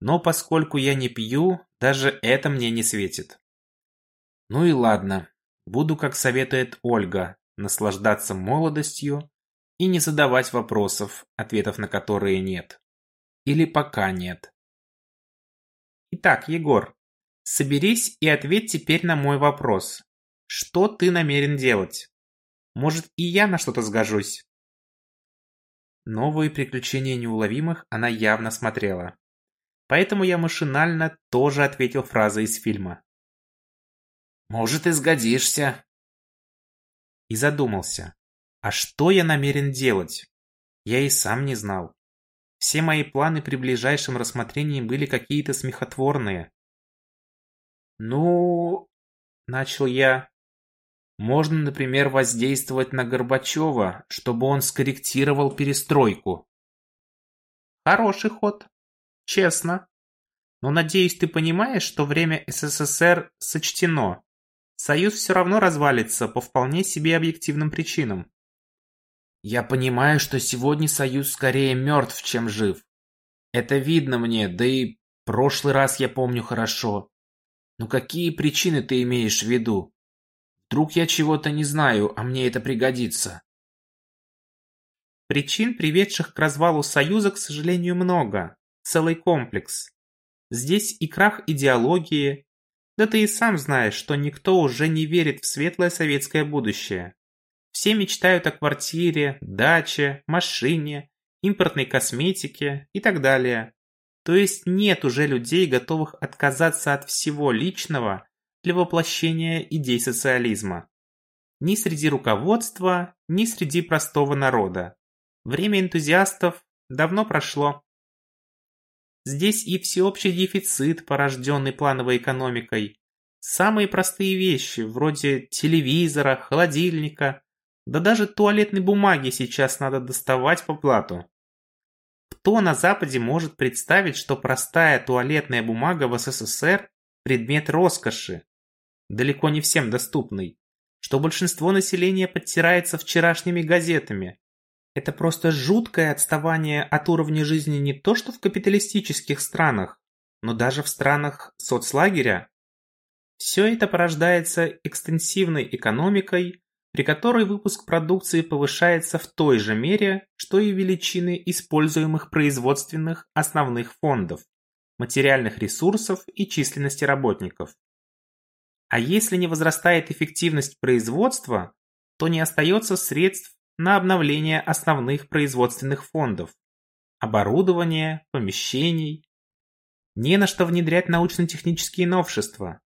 Но поскольку я не пью, даже это мне не светит. Ну и ладно, буду, как советует Ольга, наслаждаться молодостью и не задавать вопросов, ответов на которые нет. Или пока нет. Итак, Егор, соберись и ответь теперь на мой вопрос. Что ты намерен делать? Может, и я на что-то сгожусь? Новые приключения неуловимых она явно смотрела. Поэтому я машинально тоже ответил фразой из фильма. «Может, и сгодишься». И задумался. А что я намерен делать? Я и сам не знал. Все мои планы при ближайшем рассмотрении были какие-то смехотворные. «Ну...» — начал я. «Можно, например, воздействовать на Горбачева, чтобы он скорректировал перестройку». «Хороший ход. Честно. Но, надеюсь, ты понимаешь, что время СССР сочтено. Союз все равно развалится по вполне себе объективным причинам. Я понимаю, что сегодня Союз скорее мертв, чем жив. Это видно мне, да и прошлый раз я помню хорошо. Но какие причины ты имеешь в виду? Вдруг я чего-то не знаю, а мне это пригодится. Причин, приведших к развалу Союза, к сожалению, много. Целый комплекс. Здесь и крах идеологии. Да ты и сам знаешь, что никто уже не верит в светлое советское будущее. Все мечтают о квартире, даче, машине, импортной косметике и так далее. То есть нет уже людей, готовых отказаться от всего личного для воплощения идей социализма. Ни среди руководства, ни среди простого народа. Время энтузиастов давно прошло. Здесь и всеобщий дефицит, порожденный плановой экономикой. Самые простые вещи, вроде телевизора, холодильника, да даже туалетной бумаги сейчас надо доставать по плату. Кто на Западе может представить, что простая туалетная бумага в СССР – предмет роскоши, далеко не всем доступный, что большинство населения подтирается вчерашними газетами. Это просто жуткое отставание от уровня жизни не то что в капиталистических странах, но даже в странах соцлагеря. Все это порождается экстенсивной экономикой, при которой выпуск продукции повышается в той же мере, что и величины используемых производственных основных фондов, материальных ресурсов и численности работников. А если не возрастает эффективность производства, то не остается средств на обновление основных производственных фондов, оборудования, помещений. Не на что внедрять научно-технические новшества.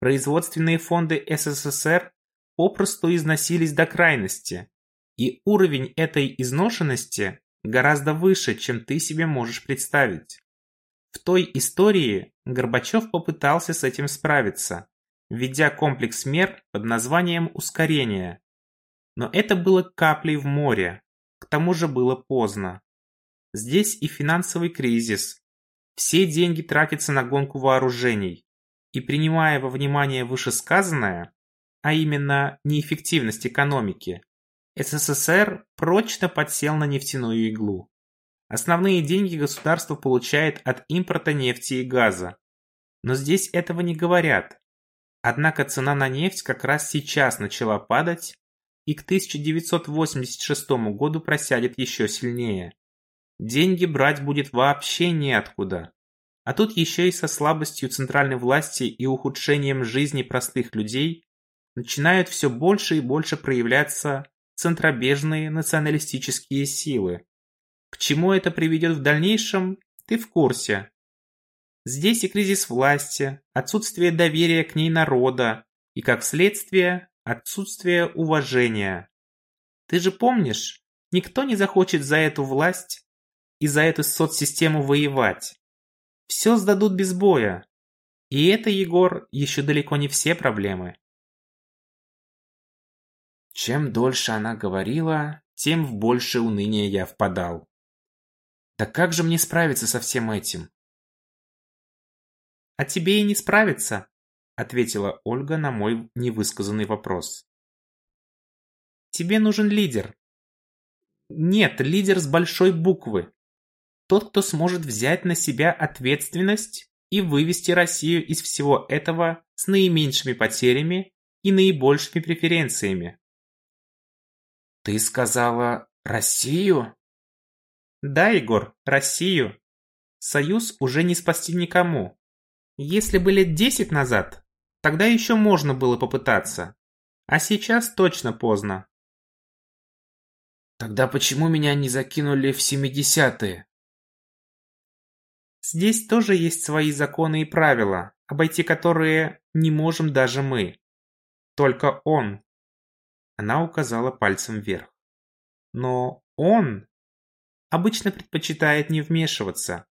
Производственные фонды СССР попросту износились до крайности, и уровень этой изношенности гораздо выше, чем ты себе можешь представить. В той истории Горбачев попытался с этим справиться, введя комплекс мер под названием «ускорение». Но это было каплей в море, к тому же было поздно. Здесь и финансовый кризис. Все деньги тратятся на гонку вооружений. И принимая во внимание вышесказанное, а именно неэффективность экономики, СССР прочно подсел на нефтяную иглу. Основные деньги государство получает от импорта нефти и газа. Но здесь этого не говорят. Однако цена на нефть как раз сейчас начала падать и к 1986 году просядет еще сильнее. Деньги брать будет вообще неоткуда. А тут еще и со слабостью центральной власти и ухудшением жизни простых людей начинают все больше и больше проявляться центробежные националистические силы. К чему это приведет в дальнейшем, ты в курсе. Здесь и кризис власти, отсутствие доверия к ней народа, и как следствие, отсутствие уважения. Ты же помнишь, никто не захочет за эту власть и за эту соцсистему воевать. Все сдадут без боя. И это, Егор, еще далеко не все проблемы. Чем дольше она говорила, тем в большее уныние я впадал. Да как же мне справиться со всем этим? А тебе и не справиться, ответила Ольга на мой невысказанный вопрос. Тебе нужен лидер. Нет, лидер с большой буквы. Тот, кто сможет взять на себя ответственность и вывести Россию из всего этого с наименьшими потерями и наибольшими преференциями. Ты сказала Россию? Да, Егор, Россию. Союз уже не спасти никому. Если бы лет десять назад, тогда еще можно было попытаться. А сейчас точно поздно. Тогда почему меня не закинули в семидесятые? Здесь тоже есть свои законы и правила, обойти которые не можем даже мы. Только он. Она указала пальцем вверх. Но он обычно предпочитает не вмешиваться.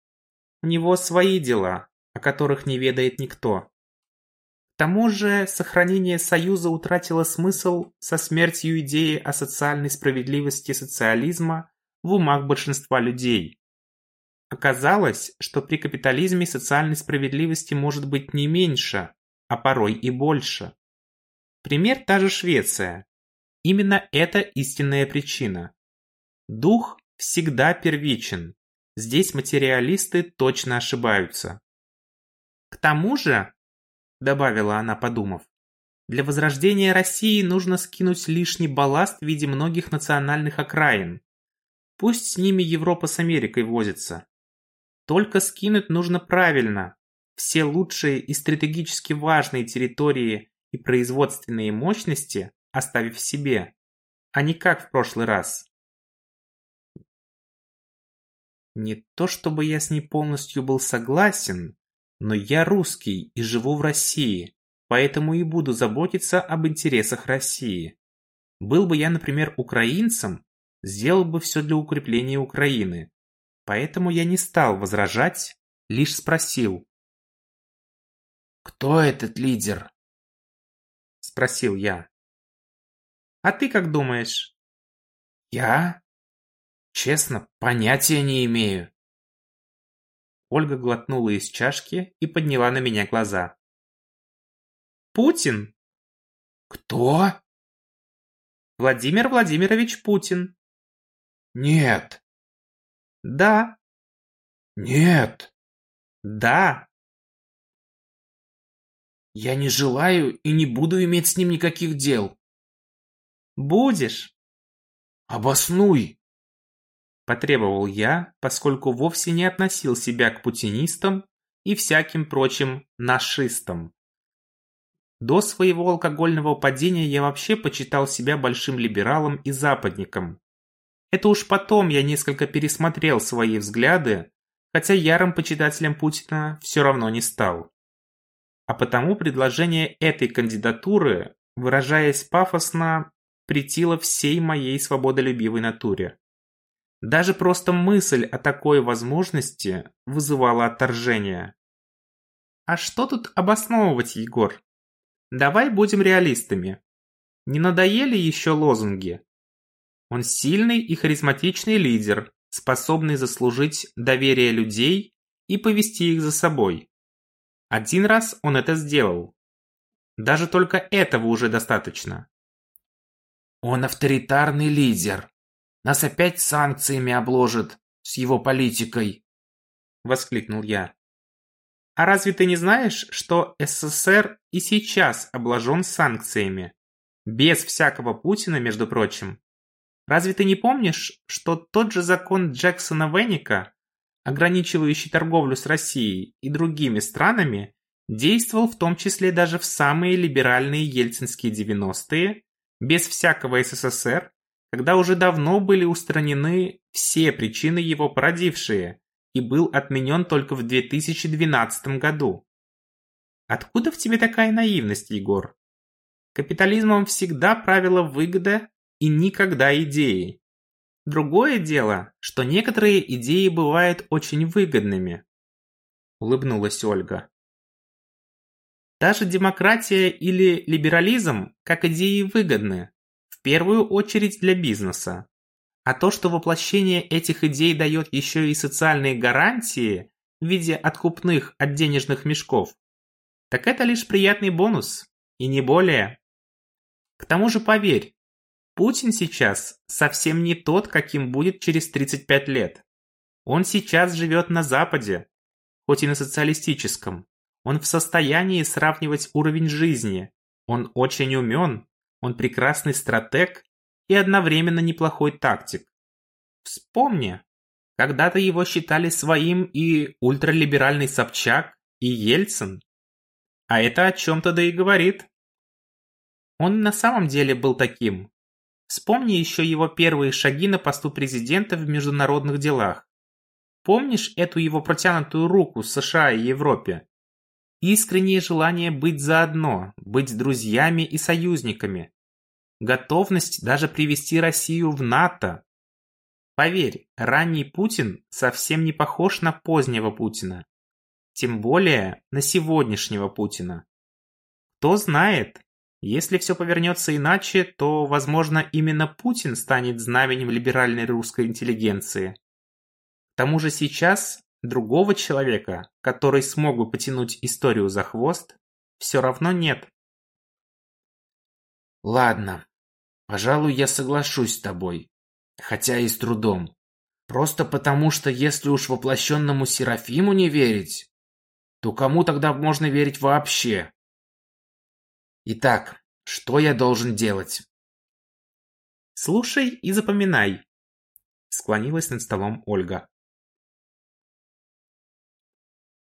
У него свои дела, о которых не ведает никто. К тому же сохранение Союза утратило смысл со смертью идеи о социальной справедливости социализма в умах большинства людей. Оказалось, что при капитализме социальной справедливости может быть не меньше, а порой и больше. Пример та же Швеция. Именно это истинная причина. Дух всегда первичен. Здесь материалисты точно ошибаются. К тому же, добавила она, подумав, для возрождения России нужно скинуть лишний балласт в виде многих национальных окраин. Пусть с ними Европа с Америкой возится. Только скинуть нужно правильно. Все лучшие и стратегически важные территории и производственные мощности оставив себе, а не как в прошлый раз. Не то чтобы я с ней полностью был согласен, но я русский и живу в России, поэтому и буду заботиться об интересах России. Был бы я, например, украинцем, сделал бы все для укрепления Украины. Поэтому я не стал возражать, лишь спросил. «Кто этот лидер?» Спросил я. А ты как думаешь? Я? Честно, понятия не имею. Ольга глотнула из чашки и подняла на меня глаза. Путин? Кто? Владимир Владимирович Путин. Нет. Да. Нет. Да. Я не желаю и не буду иметь с ним никаких дел. Будешь. Обоснуй. Потребовал я, поскольку вовсе не относил себя к путинистам и всяким прочим нашистам. До своего алкогольного падения я вообще почитал себя большим либералом и западником. Это уж потом я несколько пересмотрел свои взгляды, хотя ярым почитателем Путина все равно не стал. А потому предложение этой кандидатуры, выражаясь пафосно, претило всей моей свободолюбивой натуре. Даже просто мысль о такой возможности вызывала отторжение. А что тут обосновывать, Егор? Давай будем реалистами. Не надоели еще лозунги? Он сильный и харизматичный лидер, способный заслужить доверие людей и повести их за собой. Один раз он это сделал. Даже только этого уже достаточно. Он авторитарный лидер. Нас опять санкциями обложат с его политикой. Воскликнул я. А разве ты не знаешь, что СССР и сейчас обложен санкциями? Без всякого Путина, между прочим. Разве ты не помнишь, что тот же закон Джексона Веника, ограничивающий торговлю с Россией и другими странами, действовал в том числе даже в самые либеральные ельцинские 90-е без всякого СССР, когда уже давно были устранены все причины его породившие и был отменен только в 2012 году. Откуда в тебе такая наивность, Егор? Капитализмом всегда правила выгода и никогда идеи. Другое дело, что некоторые идеи бывают очень выгодными. Улыбнулась Ольга. Даже демократия или либерализм как идеи выгодны, в первую очередь для бизнеса. А то, что воплощение этих идей дает еще и социальные гарантии в виде откупных от денежных мешков, так это лишь приятный бонус, и не более. К тому же поверь, Путин сейчас совсем не тот, каким будет через 35 лет. Он сейчас живет на Западе, хоть и на социалистическом. Он в состоянии сравнивать уровень жизни. Он очень умен, он прекрасный стратег и одновременно неплохой тактик. Вспомни, когда-то его считали своим и ультралиберальный Собчак, и Ельцин. А это о чем-то да и говорит. Он на самом деле был таким. Вспомни еще его первые шаги на посту президента в международных делах. Помнишь эту его протянутую руку США и Европе? Искреннее желание быть заодно, быть друзьями и союзниками. Готовность даже привести Россию в НАТО. Поверь, ранний Путин совсем не похож на позднего Путина. Тем более на сегодняшнего Путина. Кто знает, если все повернется иначе, то, возможно, именно Путин станет знаменем либеральной русской интеллигенции. К тому же сейчас другого человека, который смог бы потянуть историю за хвост, все равно нет. Ладно, пожалуй, я соглашусь с тобой, хотя и с трудом. Просто потому, что если уж воплощенному Серафиму не верить, то кому тогда можно верить вообще? Итак, что я должен делать? Слушай и запоминай, склонилась над столом Ольга.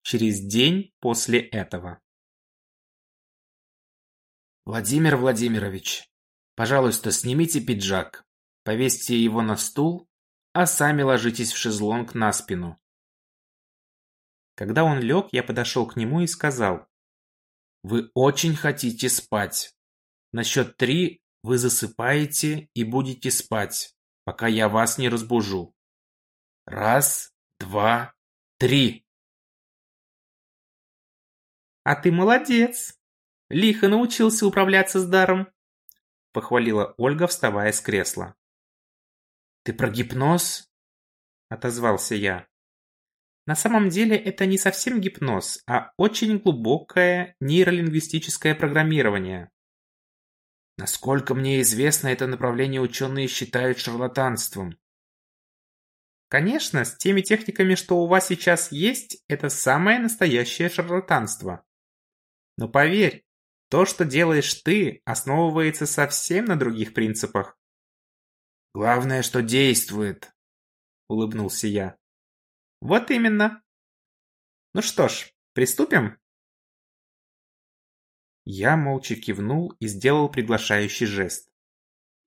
Через день после этого. Владимир Владимирович, пожалуйста, снимите пиджак, повесьте его на стул, а сами ложитесь в шезлонг на спину. Когда он лег, я подошел к нему и сказал. Вы очень хотите спать. На счет три вы засыпаете и будете спать, пока я вас не разбужу. Раз, два, три. А ты молодец. Лихо научился управляться с даром. Похвалила Ольга, вставая с кресла. Ты про гипноз? Отозвался я. На самом деле это не совсем гипноз, а очень глубокое нейролингвистическое программирование. Насколько мне известно, это направление ученые считают шарлатанством. Конечно, с теми техниками, что у вас сейчас есть, это самое настоящее шарлатанство. Но поверь, то, что делаешь ты, основывается совсем на других принципах. Главное, что действует, улыбнулся я. Вот именно. Ну что ж, приступим? Я молча кивнул и сделал приглашающий жест.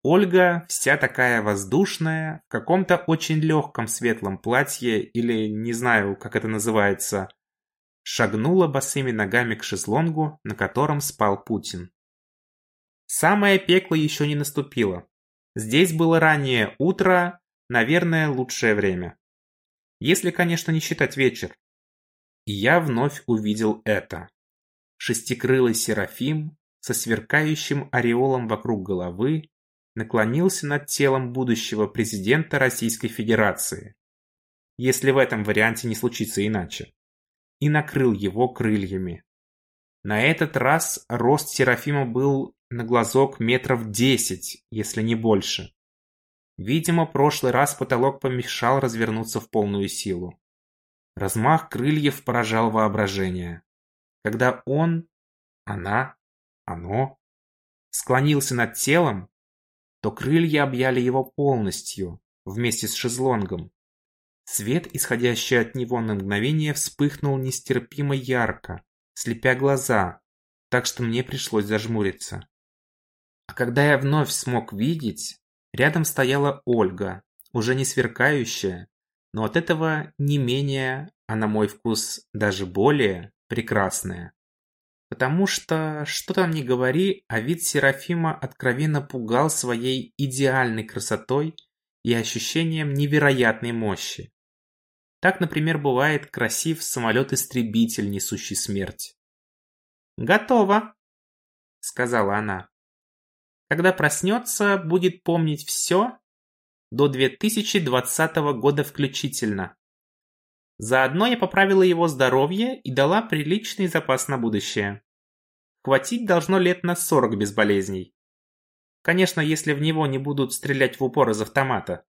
Ольга, вся такая воздушная, в каком-то очень легком светлом платье или не знаю, как это называется, шагнула босыми ногами к шезлонгу, на котором спал Путин. Самое пекло еще не наступило. Здесь было раннее утро, наверное, лучшее время. Если, конечно, не считать вечер. И я вновь увидел это. Шестикрылый Серафим со сверкающим ореолом вокруг головы наклонился над телом будущего президента Российской Федерации, если в этом варианте не случится иначе, и накрыл его крыльями. На этот раз рост Серафима был на глазок метров десять, если не больше. Видимо, прошлый раз потолок помешал развернуться в полную силу. Размах крыльев поражал воображение. Когда он, она, оно склонился над телом, то крылья объяли его полностью, вместе с шезлонгом. Свет, исходящий от него на мгновение, вспыхнул нестерпимо ярко, слепя глаза, так что мне пришлось зажмуриться. А когда я вновь смог видеть, Рядом стояла Ольга, уже не сверкающая, но от этого не менее, а на мой вкус даже более, прекрасная. Потому что, что там ни говори, а вид Серафима откровенно пугал своей идеальной красотой и ощущением невероятной мощи. Так, например, бывает красив самолет-истребитель, несущий смерть. «Готово», — сказала она. Когда проснется, будет помнить все до 2020 года включительно. Заодно я поправила его здоровье и дала приличный запас на будущее. Хватить должно лет на 40 без болезней. Конечно, если в него не будут стрелять в упор из автомата.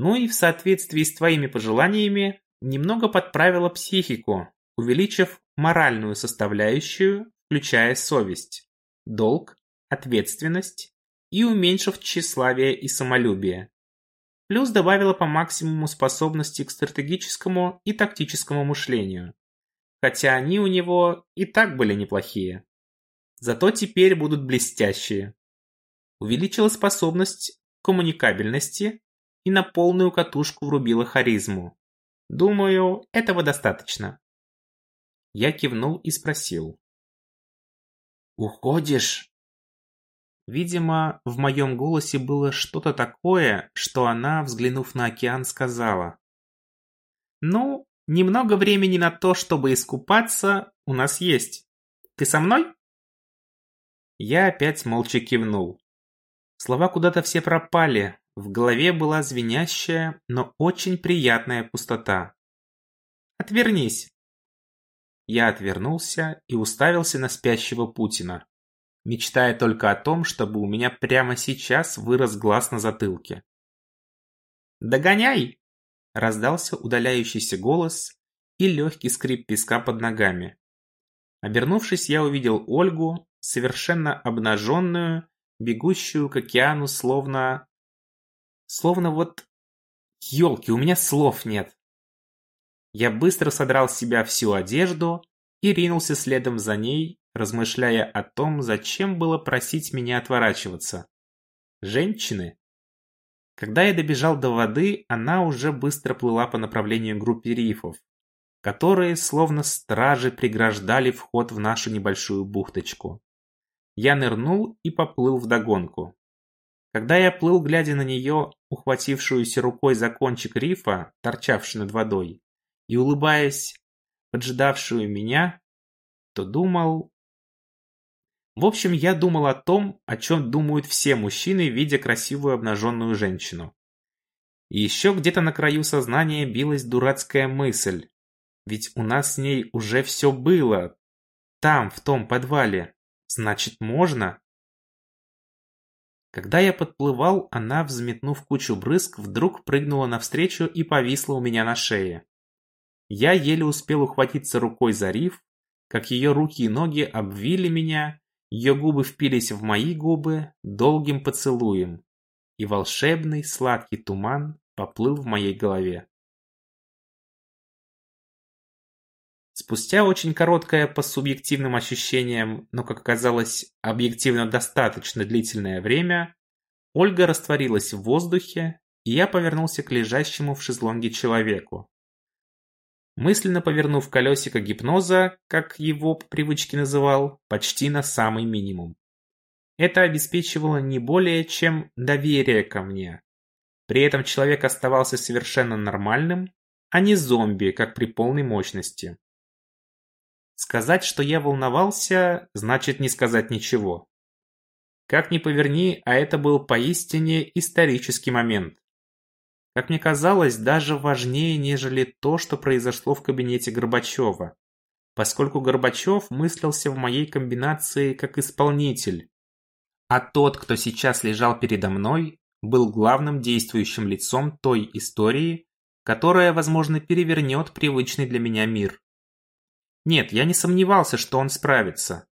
Ну и в соответствии с твоими пожеланиями, немного подправила психику, увеличив моральную составляющую, включая совесть, долг, ответственность и уменьшив тщеславие и самолюбие. Плюс добавила по максимуму способности к стратегическому и тактическому мышлению. Хотя они у него и так были неплохие. Зато теперь будут блестящие. Увеличила способность к коммуникабельности и на полную катушку врубила харизму. Думаю, этого достаточно. Я кивнул и спросил. «Уходишь?» Видимо, в моем голосе было что-то такое, что она, взглянув на океан, сказала. «Ну, немного времени на то, чтобы искупаться, у нас есть. Ты со мной?» Я опять молча кивнул. Слова куда-то все пропали, в голове была звенящая, но очень приятная пустота. «Отвернись!» Я отвернулся и уставился на спящего Путина мечтая только о том, чтобы у меня прямо сейчас вырос глаз на затылке. «Догоняй!» – раздался удаляющийся голос и легкий скрип песка под ногами. Обернувшись, я увидел Ольгу, совершенно обнаженную, бегущую к океану, словно... Словно вот... Ёлки, у меня слов нет. Я быстро содрал с себя всю одежду и ринулся следом за ней, размышляя о том, зачем было просить меня отворачиваться. Женщины? Когда я добежал до воды, она уже быстро плыла по направлению группе рифов, которые, словно стражи, преграждали вход в нашу небольшую бухточку. Я нырнул и поплыл вдогонку. Когда я плыл, глядя на нее, ухватившуюся рукой за кончик рифа, торчавший над водой, и улыбаясь, поджидавшую меня, то думал, в общем, я думал о том, о чем думают все мужчины, видя красивую обнаженную женщину. И еще где-то на краю сознания билась дурацкая мысль. Ведь у нас с ней уже все было. Там, в том подвале. Значит, можно? Когда я подплывал, она, взметнув кучу брызг, вдруг прыгнула навстречу и повисла у меня на шее. Я еле успел ухватиться рукой за риф, как ее руки и ноги обвили меня ее губы впились в мои губы долгим поцелуем, и волшебный сладкий туман поплыл в моей голове. Спустя очень короткое по субъективным ощущениям, но, как оказалось, объективно достаточно длительное время, Ольга растворилась в воздухе, и я повернулся к лежащему в шезлонге человеку мысленно повернув колесико гипноза, как его по привычке называл, почти на самый минимум. Это обеспечивало не более чем доверие ко мне. При этом человек оставался совершенно нормальным, а не зомби, как при полной мощности. Сказать, что я волновался, значит не сказать ничего. Как ни поверни, а это был поистине исторический момент. Как мне казалось, даже важнее, нежели то, что произошло в кабинете Горбачева, поскольку Горбачев мыслился в моей комбинации как исполнитель, а тот, кто сейчас лежал передо мной, был главным действующим лицом той истории, которая, возможно, перевернет привычный для меня мир. Нет, я не сомневался, что он справится,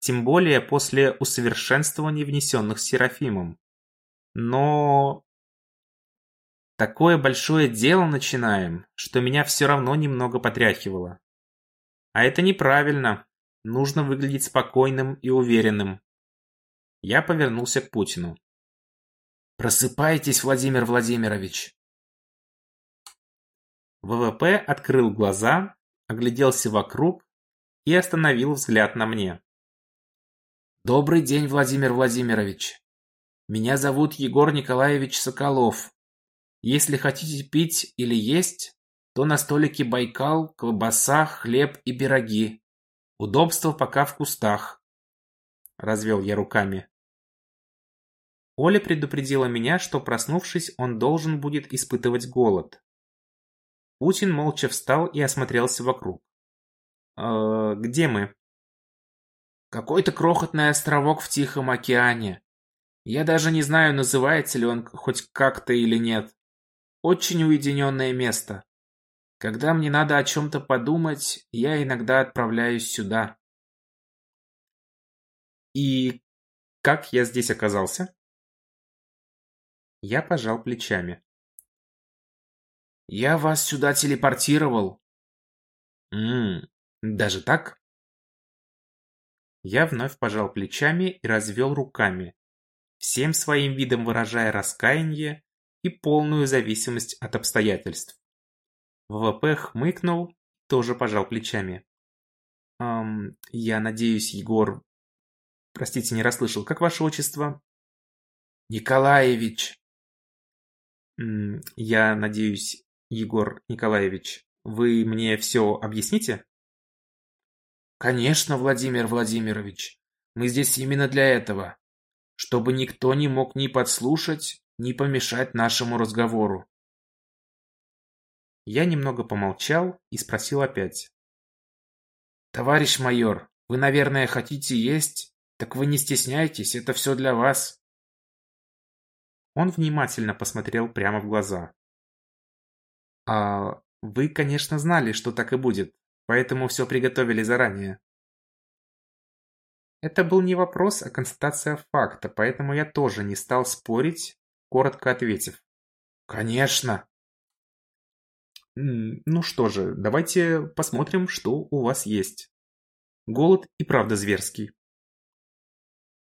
тем более после усовершенствований, внесенных Серафимом. Но Такое большое дело начинаем, что меня все равно немного потряхивало. А это неправильно. Нужно выглядеть спокойным и уверенным. Я повернулся к Путину. «Просыпайтесь, Владимир Владимирович!» ВВП открыл глаза, огляделся вокруг и остановил взгляд на мне. «Добрый день, Владимир Владимирович. Меня зовут Егор Николаевич Соколов. Если хотите пить или есть, то на столике Байкал, колбаса, хлеб и пироги. Удобство пока в кустах. Развел я руками. Оля предупредила меня, что проснувшись, он должен будет испытывать голод. Путин молча встал и осмотрелся вокруг. «Э, «Где мы?» «Какой-то крохотный островок в Тихом океане. Я даже не знаю, называется ли он хоть как-то или нет. Очень уединенное место. Когда мне надо о чем-то подумать, я иногда отправляюсь сюда». «И как я здесь оказался?» Я пожал плечами. Я вас сюда телепортировал. Ммм, даже так? Я вновь пожал плечами и развел руками, всем своим видом выражая раскаяние и полную зависимость от обстоятельств. ВВП хмыкнул, тоже пожал плечами. «Эм, я надеюсь, Егор... Простите, не расслышал. Как ваше отчество?» «Николаевич». «Я надеюсь, Егор Николаевич, вы мне все объясните? Конечно, Владимир Владимирович. Мы здесь именно для этого. Чтобы никто не мог ни подслушать, ни помешать нашему разговору. Я немного помолчал и спросил опять. Товарищ майор, вы, наверное, хотите есть? Так вы не стесняйтесь, это все для вас. Он внимательно посмотрел прямо в глаза. А вы, конечно, знали, что так и будет, поэтому все приготовили заранее. Это был не вопрос, а констатация факта, поэтому я тоже не стал спорить, коротко ответив. Конечно. Ну что же, давайте посмотрим, что у вас есть. Голод и правда зверский.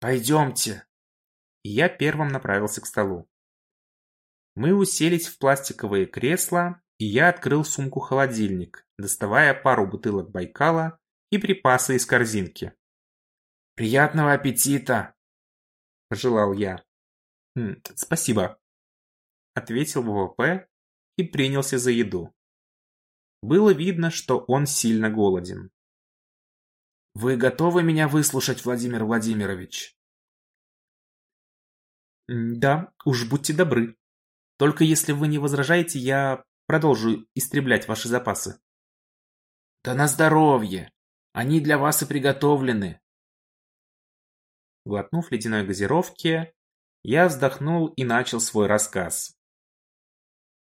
Пойдемте. я первым направился к столу. Мы уселись в пластиковые кресла, и я открыл сумку-холодильник, доставая пару бутылок Байкала и припасы из корзинки. «Приятного аппетита!» – пожелал я. «Спасибо», – ответил ВВП и принялся за еду. Было видно, что он сильно голоден. «Вы готовы меня выслушать, Владимир Владимирович?» «Да, уж будьте добры. Только если вы не возражаете, я Продолжу истреблять ваши запасы. Да на здоровье! Они для вас и приготовлены. Глотнув ледяной газировки, я вздохнул и начал свой рассказ.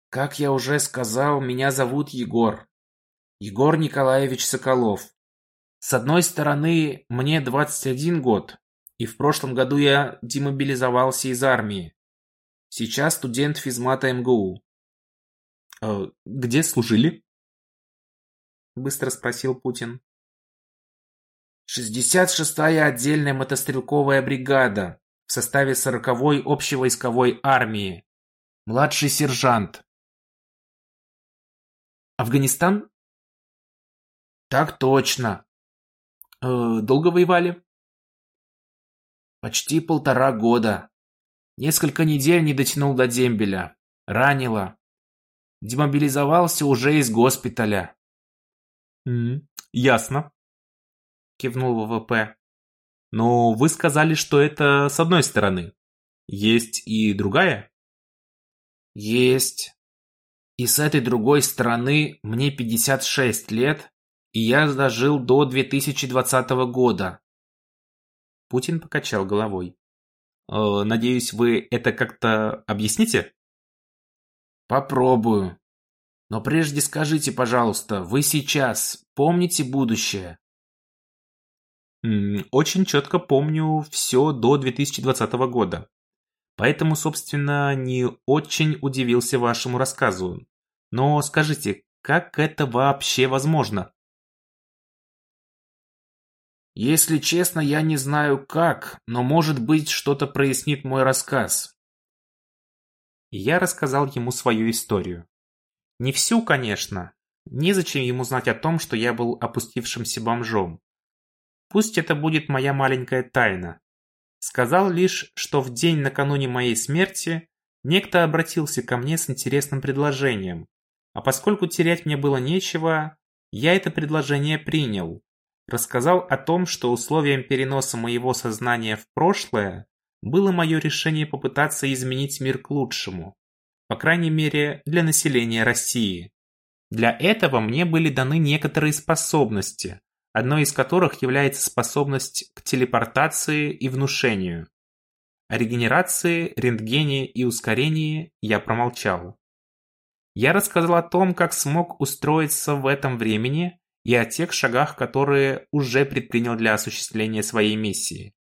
Как я уже сказал, меня зовут Егор. Егор Николаевич Соколов. С одной стороны, мне 21 год, и в прошлом году я демобилизовался из армии. Сейчас студент физмата МГУ. «Э, «Где служили?» Быстро спросил Путин. «Шестьдесят шестая отдельная мотострелковая бригада в составе сороковой общевойсковой армии. Младший сержант». «Афганистан?» «Так точно». Э, «Долго воевали?» «Почти полтора года. Несколько недель не дотянул до дембеля. Ранило. Демобилизовался уже из госпиталя. Mm, ясно. Кивнул ВВП. Но вы сказали, что это с одной стороны. Есть и другая? Есть. И с этой другой стороны мне 56 лет, и я дожил до 2020 года. Путин покачал головой. «Э, надеюсь, вы это как-то объясните? Попробую. Но прежде скажите, пожалуйста, вы сейчас помните будущее? Очень четко помню все до 2020 года. Поэтому, собственно, не очень удивился вашему рассказу. Но скажите, как это вообще возможно? Если честно, я не знаю как, но может быть что-то прояснит мой рассказ я рассказал ему свою историю. Не всю, конечно. Незачем ему знать о том, что я был опустившимся бомжом. Пусть это будет моя маленькая тайна. Сказал лишь, что в день накануне моей смерти некто обратился ко мне с интересным предложением. А поскольку терять мне было нечего, я это предложение принял. Рассказал о том, что условием переноса моего сознания в прошлое было мое решение попытаться изменить мир к лучшему, по крайней мере для населения России. Для этого мне были даны некоторые способности, одной из которых является способность к телепортации и внушению. О регенерации, рентгене и ускорении я промолчал. Я рассказал о том, как смог устроиться в этом времени и о тех шагах, которые уже предпринял для осуществления своей миссии.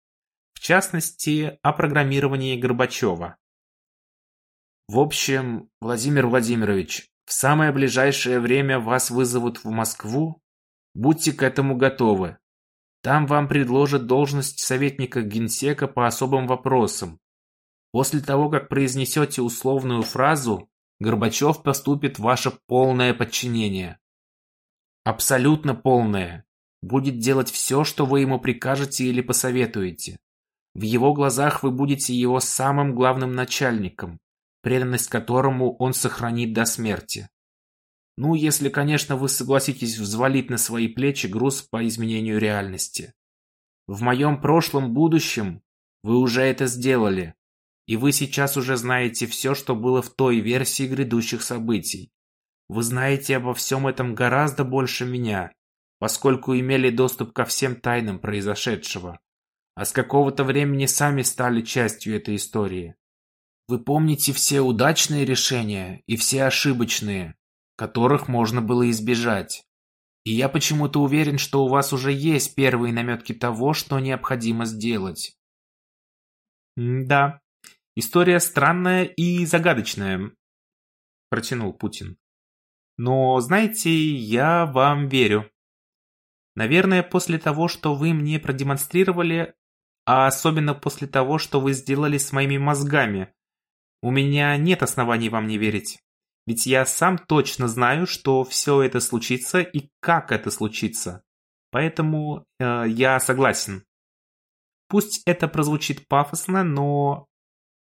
Частности, о программировании Горбачева. В общем, Владимир Владимирович, в самое ближайшее время вас вызовут в Москву. Будьте к этому готовы. Там вам предложат должность советника генсека по особым вопросам. После того, как произнесете условную фразу, Горбачев поступит в ваше полное подчинение. Абсолютно полное. Будет делать все, что вы ему прикажете или посоветуете. В его глазах вы будете его самым главным начальником, преданность которому он сохранит до смерти. Ну, если, конечно, вы согласитесь взвалить на свои плечи груз по изменению реальности. В моем прошлом будущем вы уже это сделали, и вы сейчас уже знаете все, что было в той версии грядущих событий. Вы знаете обо всем этом гораздо больше меня, поскольку имели доступ ко всем тайнам произошедшего, а с какого-то времени сами стали частью этой истории. Вы помните все удачные решения и все ошибочные, которых можно было избежать. И я почему-то уверен, что у вас уже есть первые наметки того, что необходимо сделать. «Да, история странная и загадочная», – протянул Путин. Но, знаете, я вам верю. Наверное, после того, что вы мне продемонстрировали, а особенно после того, что вы сделали с моими мозгами, у меня нет оснований вам не верить. Ведь я сам точно знаю, что все это случится и как это случится. Поэтому э, я согласен. Пусть это прозвучит пафосно, но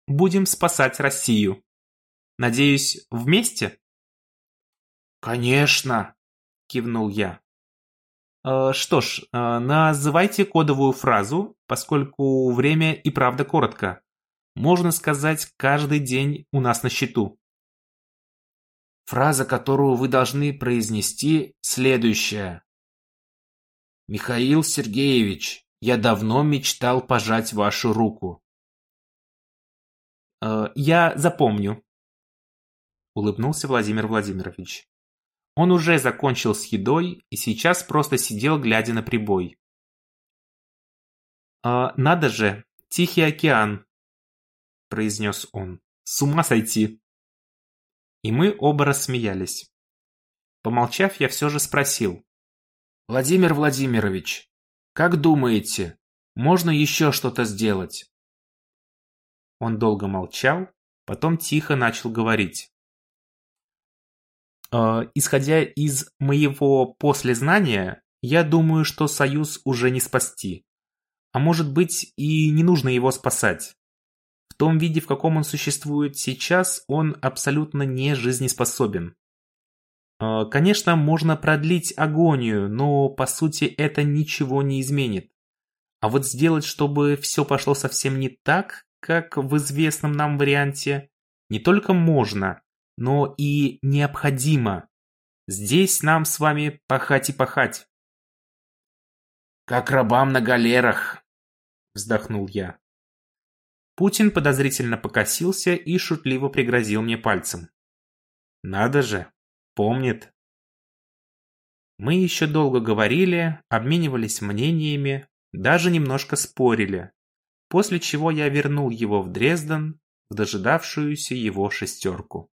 будем спасать Россию. Надеюсь, вместе? «Конечно!» – кивнул я. Э, «Что ж, э, называйте кодовую фразу, поскольку время и правда коротко. Можно сказать, каждый день у нас на счету». Фраза, которую вы должны произнести, следующая. «Михаил Сергеевич, я давно мечтал пожать вашу руку». «Э, «Я запомню», – улыбнулся Владимир Владимирович. Он уже закончил с едой и сейчас просто сидел, глядя на прибой. «А, «Надо же, Тихий океан», – произнес он. «С ума сойти!» И мы оба рассмеялись. Помолчав, я все же спросил. «Владимир Владимирович, как думаете, можно еще что-то сделать?» Он долго молчал, потом тихо начал говорить. Э, исходя из моего послезнания, я думаю, что Союз уже не спасти. А может быть и не нужно его спасать. В том виде, в каком он существует сейчас, он абсолютно не жизнеспособен. Э, конечно, можно продлить агонию, но по сути это ничего не изменит. А вот сделать, чтобы все пошло совсем не так, как в известном нам варианте, не только можно, но и необходимо. Здесь нам с вами пахать и пахать. «Как рабам на галерах», — вздохнул я. Путин подозрительно покосился и шутливо пригрозил мне пальцем. «Надо же, помнит». Мы еще долго говорили, обменивались мнениями, даже немножко спорили, после чего я вернул его в Дрезден, в дожидавшуюся его шестерку.